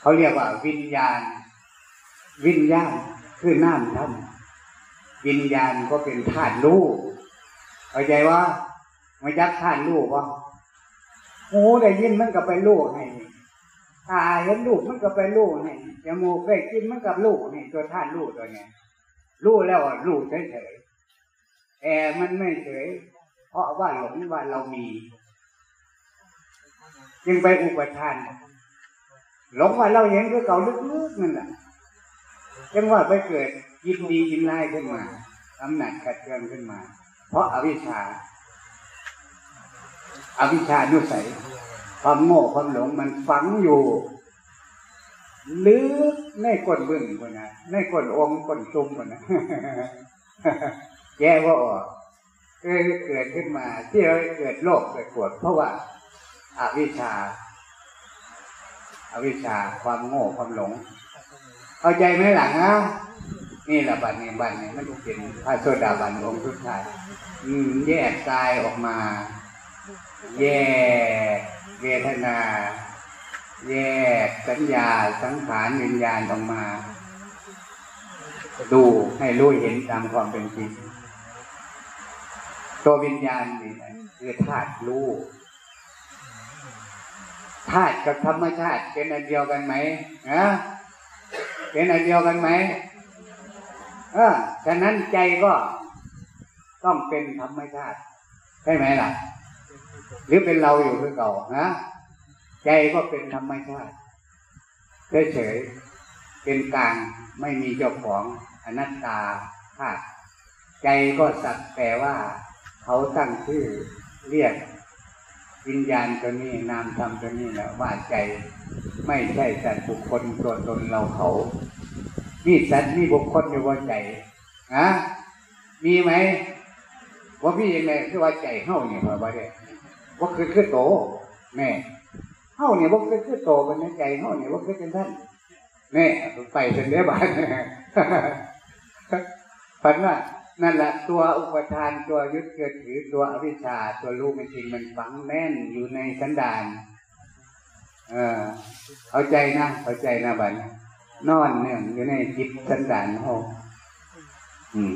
เขาเรียกว่าวิญญาณ วิญญาณคือน้ำธรรมวิญญาณก็เป็นธาตุรู้เข้าใจว่ามายักธาตุรู้ว่าหูได้ยินมันก็ไปรู้ให้ตาเห็นลูกมันก็ไปรู้ให้จมูกได้กินมันกับลูกให้ตัวธาตุรู้ตัวเนี้ย รู้แล้วรู้เฉยๆแต่มันไม่เฉย เพราะว่าหลงว่าเรามี จึงไปอุปทานหลงว่าเราเห็นคือเก่าลึกๆนั่นแหละจังว่าไปเกิดยินดียินไล่ขึ้นมาอำนาจขัดเคืองขึ้นมา เพราะอาวิชชาอาวิชชานุสัยความโง่ความหลงมันฝังอยู่ ลึกในก้นบึ้งคนนะในก้นองก้นซุ่มคนนะแย่ว่าออกเกิดขึ้นมา ที่เราเกิดโรคเกิดปวดเพราะว่าอาวิชชาอาวิชชาความโง่ความหลง เข้าใจไหมหลังนะนี่แหละบัตรนี้บัตรนี้มันเป็นพระโสดาบันองค์ทุกท่านแยกกายออกมา แยกเวทนา แยกสัญญาสังขารวิญญาณออกมา ดูให้รู้เห็นตามความเป็นจริงตัววิญญาณนี่คือธาตุรู้ธาตุกับธรรมชาติเป็นอันเดียวกันไหมนะเป็นอันเดียวกันไหมเออฉะนั้นใจก็ต้องเป็นธรรมชาติใช่ไหมล่ะ หรือเป็นเราอยู่หรือเก่านะ ใจก็เป็นธรรมชาติเฉยๆเป็นกลางไม่มีเจ้าของอนัตตาธาตุใจก็สักแต่ว่าเขาตั้งชื่อเรียกวิญญาณตัวนี้นามธรรมตัวนี้และว่าใจไม่ใช่สัตว์บุคคลตัวตนเราเขามีสัตว์มีบุคคลอยู่ว่าใจนะมีไหมว่าพี่ยังไงคือว่าใจเฮ้าเนี่ยพอว่าเนี่ยว่าคือคือโตแม่ เฮ้าเนี่ยว่าคือคือโตเป็นใจเฮ้าเนี่ยว่าคือเป็นท่านแม่ไปเป็นเนื้อบานฝันว่านั่นแหละตัวอุปทานตัวยึดเกิดถือตัวอวิชชาตัวรู้มันจริงมันฝังแน่นอยู่ในสันดาน เออเข้าใจนะเข้าใจนะบัดนอนเนี่ยอยู่ในจิตสันดานเขาอืม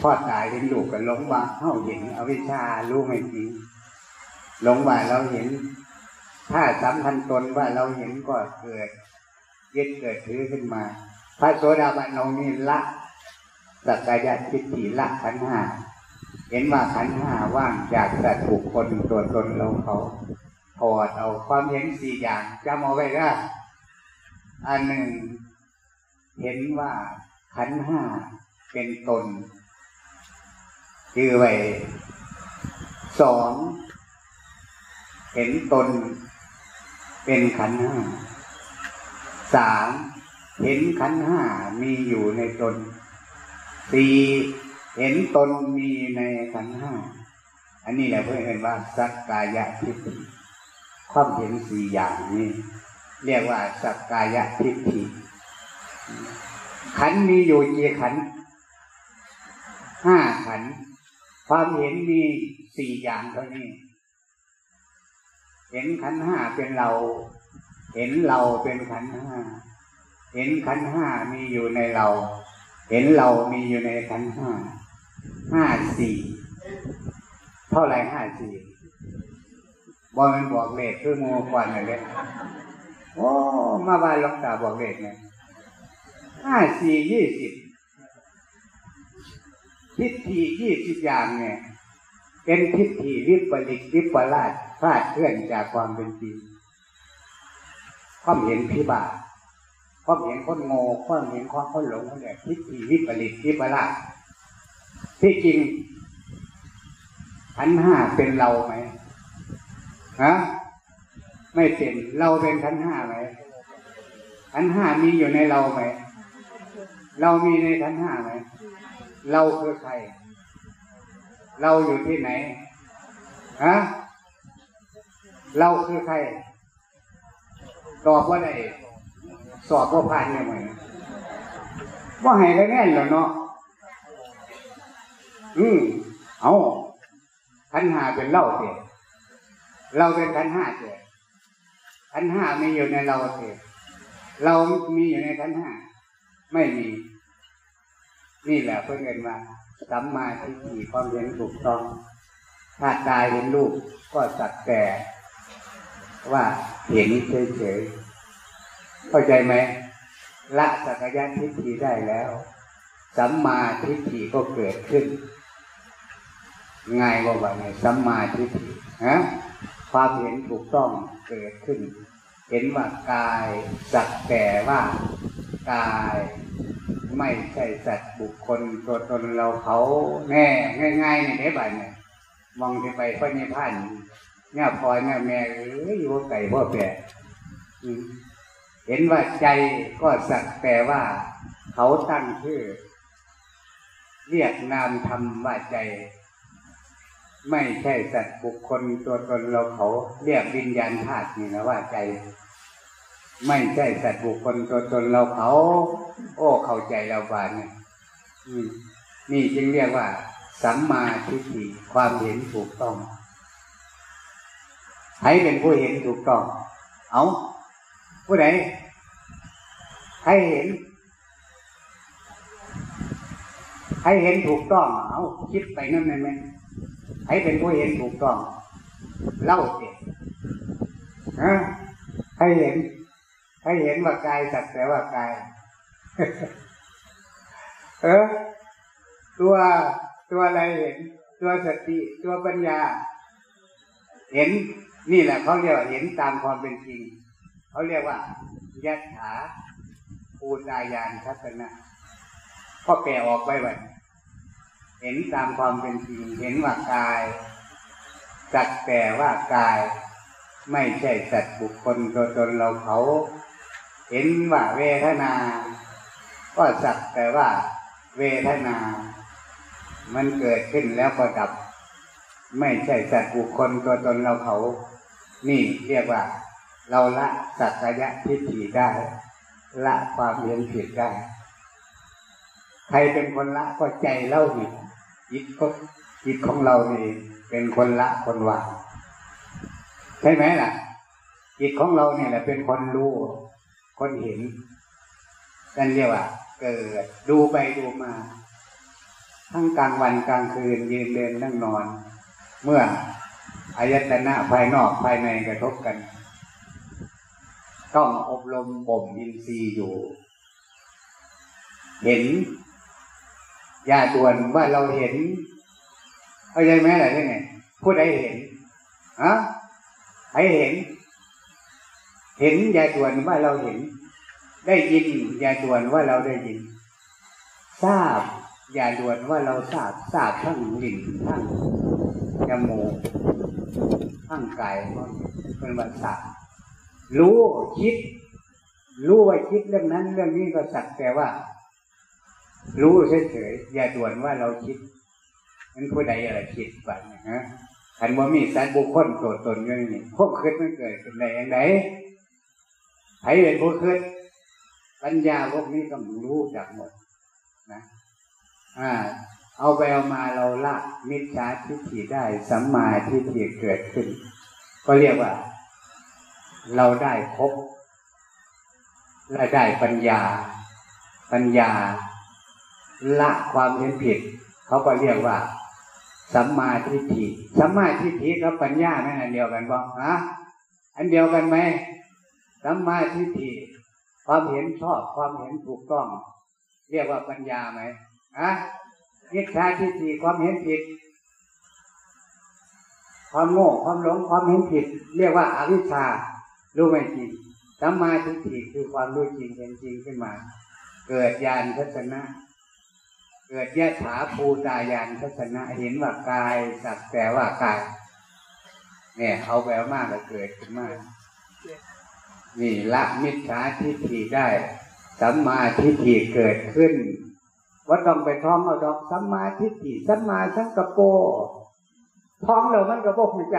พ่อตายเห็นลูกก็หลงว่าเขาเห็นอวิชชารู้ไม่จริงหลงว่าเราเห็น ถ้าสำคัญตนว่าเราเห็นก็เกิดยึดเกิดถือขึ้นมา พระโสดาบันองนี้ละสักกายทิฏฐิละขันห้าเห็นว่าขันห้าว่างจากสัตว์บุคคลตัวตนเราเขาถอดเอาความเห็นสี่อย่างจำเอาไว้ก็อันหนึ่ง เห็นว่าขันห้าเป็นตนคือไว้สองเห็นตน เป็นขันห้าสามเห็นขันห้ามีอยู่ในตนสี่เห็นตนมีในขันห้าอันนี้แหละเพื่อนเห็นว่าสักกายะทิฏฐิความเห็นสี่อย่างนี้ เรียกว่าสักกายะทิฏฐิขันมีอยู่กี่ขันห้าขัน ความเห็นมีสี่อย่างเท่านี้ เห็นขันห้าเป็นเรา เห็นเราเป็นขันห้า เห็นขันห้ามีอยู่ในเรา เห็นเรามีอยู่ในขันห้า ห้าสี่ เท่าไรห้าสี่บอมันบอกเลขคือโมควันอะไรโอ้มาบ้านล็อกตาบอกเลขเนี่ยห้าสี่ยี่สิบทิฏฐิยี่สิบอย่างเนี่ย เป็นทิฏฐิวิปริตวิปลาส พลาดเคลื่อนจากความเป็นจริงความเห็นพิบาทความเห็นคนโง่ความเห็นความคนหลงเขาเนี่ยทิฏฐิวิปริตวิปลาสที่จริงขันห้าเป็นเราไหมฮะไม่เป็นเราเป็นขันห้าไหมขันห้ามีอยู่ในเราไหมเรามีในขันห้าไหมเราคือใคร เราอยู่ที่ไหนฮะ เราคือใคร ตอบว่าไดสอบว่าผ่านยังไงว่าให้ได้แน่นแล้วเนาะ อืมเอาขันห้าเป็นเล่าเถอะเราเป็นขันห้าเถอะขันห้ามีอยู่ในเราเถอะเรามีอยู่ในขันห้า ไม่มี นี่แหละเพื่อนกันว่าสัมมาทิฏฐิความเห็นถูกต้อง ถ้าตายเห็นรูปก็สักแต่ ว่าเห็นเฉยๆเข้าใจไหมละสักยะทิฏฐิได้แล้ว สัมมาทิฏฐิก็เกิดขึ้น ง่ายกว่าไงสัมมาทิฏฐิฮะความเห็นถูกต้องเกิดขึ้น เห็นว่ากายสักแต่ว่ากายไม่ใช่สัตว์บุคคลตัวตนเราเขาแน่ง่ายๆในเนี้ยบ่ายเนี่ยมองที่ไปพระนิพพาน เนี่ยพลอยเนี่ยแม่เอ้ยอยู่ไก่พ่อแก่เห็นว่าใจก็สักแต่ว่า เขาตั้งชื่อ เรียกนามธรรมว่าใจ ไม่ใช่สัตว์บุคคลตัวตนเราเขาเรียกวิญญาณธาตุนี่นะว่าใจ ไม่ใช่สัตว์บุคคลตัวตนเราเขา โอ้เข้าใจเราบานเนี่ยนี่จึงเรียกว่า สัมมาทิฏฐิความเห็นถูกต้อง ใครเป็นผู้เห็นถูกต้อง เอาผู้ใดใครเห็นใครเห็นถูกต้อง เอาคิดไปนั่นไหมใครเป็นผู้เห็นถูกต้อง เล่าสิฮะใครเห็นใครเห็นว่ากายสักแต่ว่ากาย เออ ตัวตัวอะไรเห็น ตัวสติ ตัวปัญญา เห็น นี่แหละเขาเรียกว่าเห็นตามความเป็นจริง เขาเรียกว่ายัตถาปูตายานทัศนะก็แปลออกไปไว้เห็นตามความเป็นจริง เห็นว่ากายสักแต่ว่ากาย ไม่ใช่สัตว์บุคคลตัวตนเราเขา เห็นว่าเวทนา ก็สักแต่ว่าเวทนา มันเกิดขึ้นแล้วก็ดับ ไม่ใช่สัตว์บุคคลตัวตนเราเขา นี่เรียกว่า เราละสักยะทิฏฐิได้ ละความเห็นผิดได้ ใครเป็นคนละก็ใจเล่าหิตจิตก็จิตของเรานี่เป็นคนละคนวางใช่ไหมล่ะจิตของเราเนี่ยแหละเป็นคนรู้ คนเห็นนั่นเรียกว่า เกิดดูไปดูมา ทั้งกลางวันกลางคืนยืนเดินนั่งนอน เมื่อ อายตนะภายนอกภายในกระทบกัน ต้องอบรมบ่มอินทรีย์อยู่ เห็นยาตวนว่าเราเห็นเข้าใจไหมอะไรที่ไงพูดให้เห็นอะให้เห็น เห็นยาตวนว่าเราเห็น ได้ยินยาตวนว่าเราได้ยิน ทราบ อย่าด่วนว่าเราทราบทราบทั้งลิ้นทั้งจมูก ทั้งกายเป็นวันทรารู้คิด รู้ว่าคิดเรื่องนั้น เรื่องนี้ก็สักแต่ว่า รู้เฉยๆอย่าด่วนว่าเราคิดมันผู้ใดอะไรคิดไปนะฮะอันว่ามีสัตว์บุคคลตัวตนอย่างนี้พวกคิดมันเกิดขึ้นในอย่างไรใครเป็นผู้คิดปัญญาพวกนี้ก็รู้จักหมดนะ อ่า เอาไปเอามาเราละมิจฉาทิฏฐิได้สัมมาทิฏฐิเกิดขึ้น ก็เรียกว่า เราได้ครบและได้ปัญญา ปัญญา ละความเห็นผิด เขาก็เรียกว่า สัมมาทิฏฐิสัมมาทิฏฐิกับปัญญาไม่อันเดียวกันบ้างฮะอันเดียวกันไหมสัมมาทิฏฐิความเห็นชอบความเห็นถูกต้อง เรียกว่าปัญญาไหมอะ มิจฉาทิฏฐิความเห็นผิด ความโง่ความหลงความเห็นผิด เรียกว่าอาวิชชารู้ไม่จริงสัมมาทิฏฐิคือความรู้จริงเห็นจริงขึ้นมา เกิดญาณทัศนะ เกิดยะถาภูตายานทัศนะเห็นว่ากายสักแต่ว่ากาย เนี่ยเอาแววมากเลยเกิดขึ้นมานี่ละมิจฉาทิฏฐิได้สัมมาทิฏฐิเกิดขึ้น ว่าต้องไปท้องเอาดอกสัมมาทิฏฐิสัมมาสังกปรท้องเรามันกระโปงใจ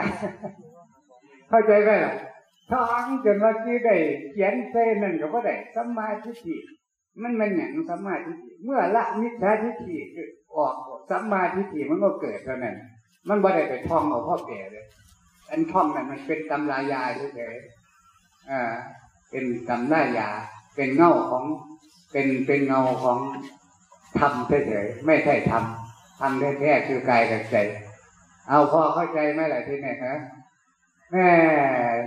เข้าใจไหมล่ะท้องจนว่าที่ได้เขียนเส้นนั่นก็บ่ได้สัมมาทิฏฐิมันมันอย่างสัมมาทิฏฐิเมื่อละมิจฉาทิฏฐิออกสัมมาทิฏฐิมันก็เกิดเท่านั้น มันบ่ได้ไปท่องเอาพ่อแก่เลยอันท่องนั้นมันเป็นตำรายาเฉยๆอ่าเป็นตำรายา เป็นเงาของเป็นเป็นเงาของ ทำเฉยๆไม่ใช่ทำทำแท้ๆคือกายกับใจ เอาพอเข้าใจไหมล่ะที่นี่ฮะแม่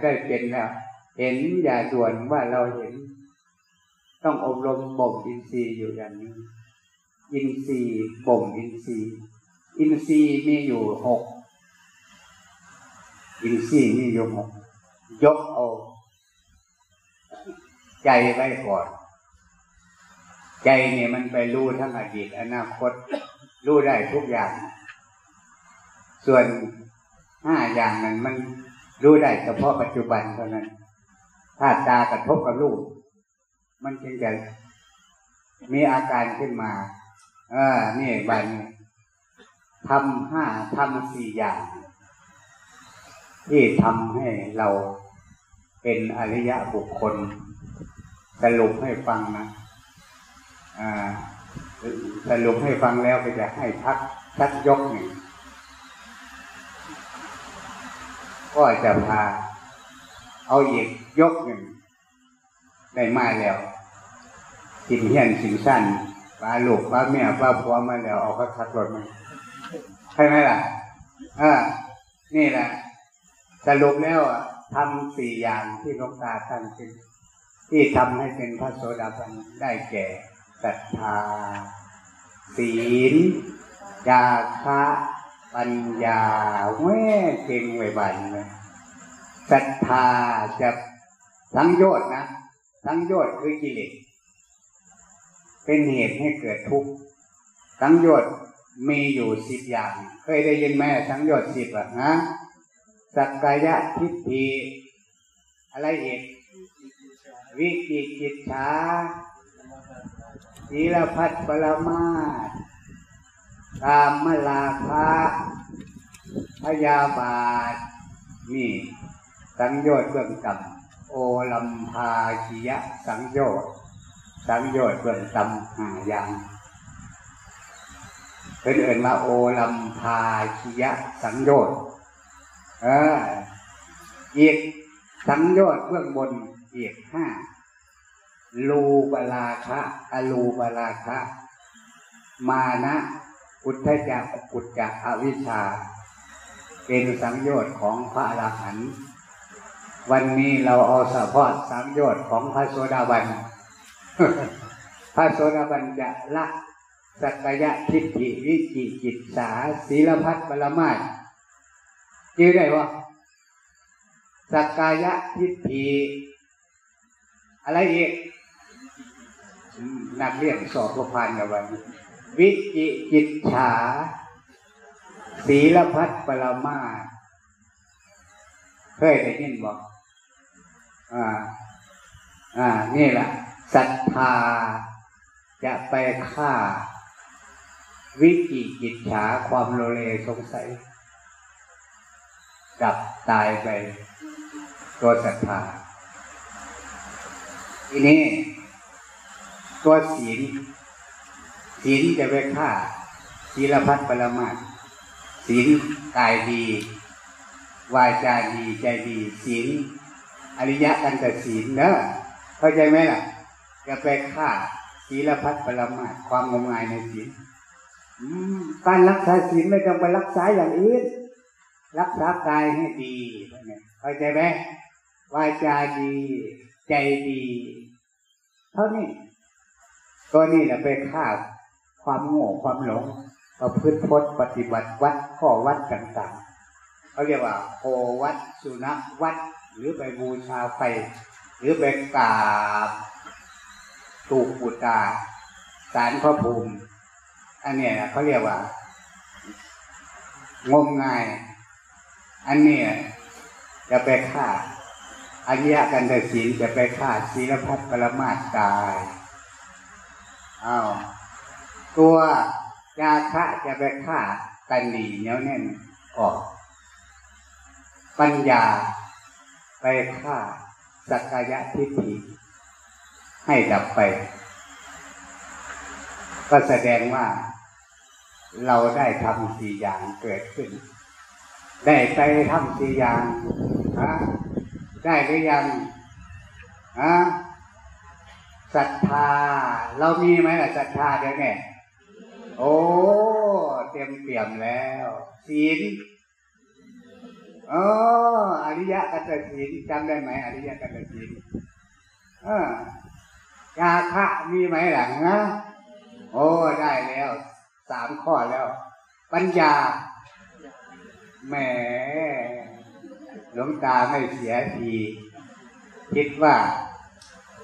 ได้เป็นแล้ว เห็นอย่าด่วนว่าเราเห็น ต้องอบรมบ่มอินทรีย์อยู่อย่างนี้ อินทรีย์บ่มอินทรีย์ อินทรีย์มีอยู่หกอินทรีย์มีอยู่หกยกเอา ใจไว้ก่อน ใจเนี่ยมันไปรู้ทั้งอดีตอนาคต รู้ได้ทุกอย่าง ส่วนห้าอย่างนั้นมันรู้ได้เฉพาะปัจจุบันเท่านั้น ถ้าตากระทบกับรูป มันจึงจะมีอาการขึ้นมา เออนี่บันทำห้าทำสี่อย่าง ที่ทำให้เราเป็นอริยะบุคคล สรุปให้ฟังนะ สรุปให้ฟังแล้วก็จะให้พักชักยกหนึ่งก็จะพา เอาอีกยกหนึ่งได้มาแล้วกินเฮียนสินสั้นป้าลูกป้าแม่ป้าผัวมาแล้ว เอาเขาทักรถมาใช่ไหมล่ะอ่านี่แหละสรุปแล้วอะทำสี่อย่างที่ลงตาท่านเป็นที่ทำให้เป็นพระโสดาบันได้แก่ ศรัทธา ศีล จาคะปัญญาแม่เก่งไว้บันเลยศรัทธาจะสังโยชน์นะสังโยชน์คือกิเลสเป็นเหตุให้เกิดทุกข์สังโยชน์มีอยู่สิบอย่าง เคยได้ยินไหมสังโยชน์สิบอะนะสักกายทิฏฐิอะไรอีกวิจิกิจฉา ศีลพัฒปรมาตกามมลาภะพยาบาท นี่ สังโยชน์เบื้องต่ำโอลัมพาชิยะ สังโยชน์สังโยชน์เบื้องต่ำหาอย่างเป็นเอื่นมาโอลัมพาชิยะ สังโยชน์เอออีกสังโยชน์เบื้องบนอีกห้า ลูบลาคะอลูบลาคะ มานะอุทธจักกุจจะอวิชชา เป็นสังโยชน์ของพระอรหันต์วันนี้เราเอาสะพอดสังโยชน์ของพระโสดาบัน พระโสดาบันจะละสักยะทิฏฐิวิจิกิจสาศีลพัฒบรมาศชื่อได้ว่าสักกายะทิฏฐิอะไรอีก นักเรียนสอบพพันกับวัน วิจิกิจฉาศีลพัฒปรมาเคยได้ยินบอกอ่า อ่า นี่แหละศรัทธาจะไปฆ่า วิจิกิจฉาความโลเลสงสัย ดับตายไปตัวศรัทธาทีนี้ ตัวศีลศีลจะไปฆ่าศีลพัฒปรมาสศีลกายดี วาจาดีใจดีศีลอริยะกันแต่ศีลเนอะเข้าใจไหมล่ะจะไปฆ่าศีลพัฒปรมาสความงมงายในศีลการรักษาศีลไม่ต้องไปรักษาอย่างอื่นรักษากายให้ดีเข้าใจไหมวาจาดี ใจดี เท่านี้ ตัวนี้แหละไปฆ่าความโง่ความหลงประพฤติพจน์ปฏิบัติวัดข้อวัดต่างๆเขาเรียกว่าโอวัดสุนัขวัด หรือไปบูชาไฟ หรือไปกราบตูปูตาสารพระภูมิ อันนี้เขาเรียกว่า งมงาย อันนี้จะไปฆ่าอริยกันตศีลจะไปฆ่าศีลพัฒปรมาตตาย อ้าวตัวจาคะจะไปฆ่ากันหนีเนี้ยแน่นออก ปัญญาไปฆ่าสักกายทิฏฐิให้ดับไป ก็แสดงว่าเราได้ทำสี่อย่างเกิดขึ้น ได้ไปทำสี่อย่างฮะได้หรือยังฮะ ศรัทธา เรามีไหมล่ะศรัทธาเดี๋ยวนี้โอ้ เตรียมเปี่ยมแล้ว ศีลอ๋ออริยกัตศีลจำได้ไหมอริยกัตศีลเออยาคะมีไหมหลังนะโอ้ได้แล้วสามข้อแล้ว ปัญญาแหมหลวงตาไม่เสียที คิดว่า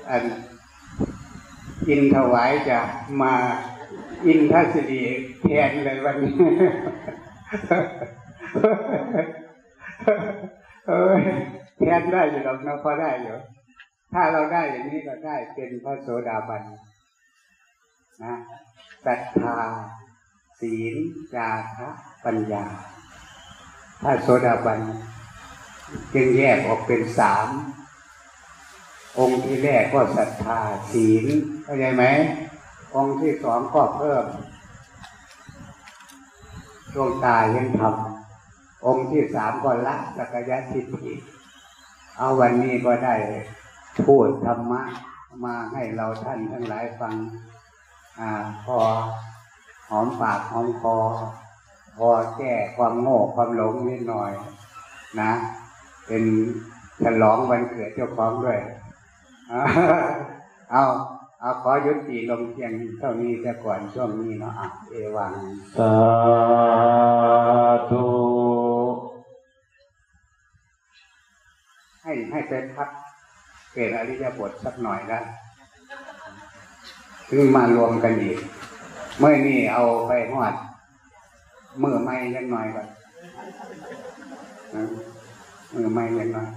อัน อินถวายจะมาอินทัศนีแทนเลยวันนี้เอ้ยแทนได้อยู่หรอกนะพอได้อยู่ ถ้าเราได้อย่างนี้ก็ได้เป็นพระโสดาบันนะศรัทธา ศีลจาคะปัญญา ถ้าโสดาบันจึงแยกออกเป็นสาม องค์ที่แรกก็ศรัทธาศีลเข้าใจไหมองค์ที่สองก็เพิ่มดวงตายังทำองค์ที่สามก็ละสักยะทิฏฐิเอาวันนี้ก็ได้พูดธรรมะมาให้เราท่านทั้งหลายฟังอพอหอมปากหอมคอพอแก้ความโง่ความหลงนิดหน่อย นะ เป็นฉลองวันเกิดเจ้าของด้วย เอาเอาขอยุติลงเพียงเท่านี้แต่ก่อนช่วงนี้เนาะอะเอวังสาธุให้ให้ไปพักเปลี่ยนอริยบทสักหน่อยนะถึงมารวมกันอีกเมื่อนี่เอาไปหอดมือไม่ยังหน่อยก่อนนะมือไม่ยังหน่อย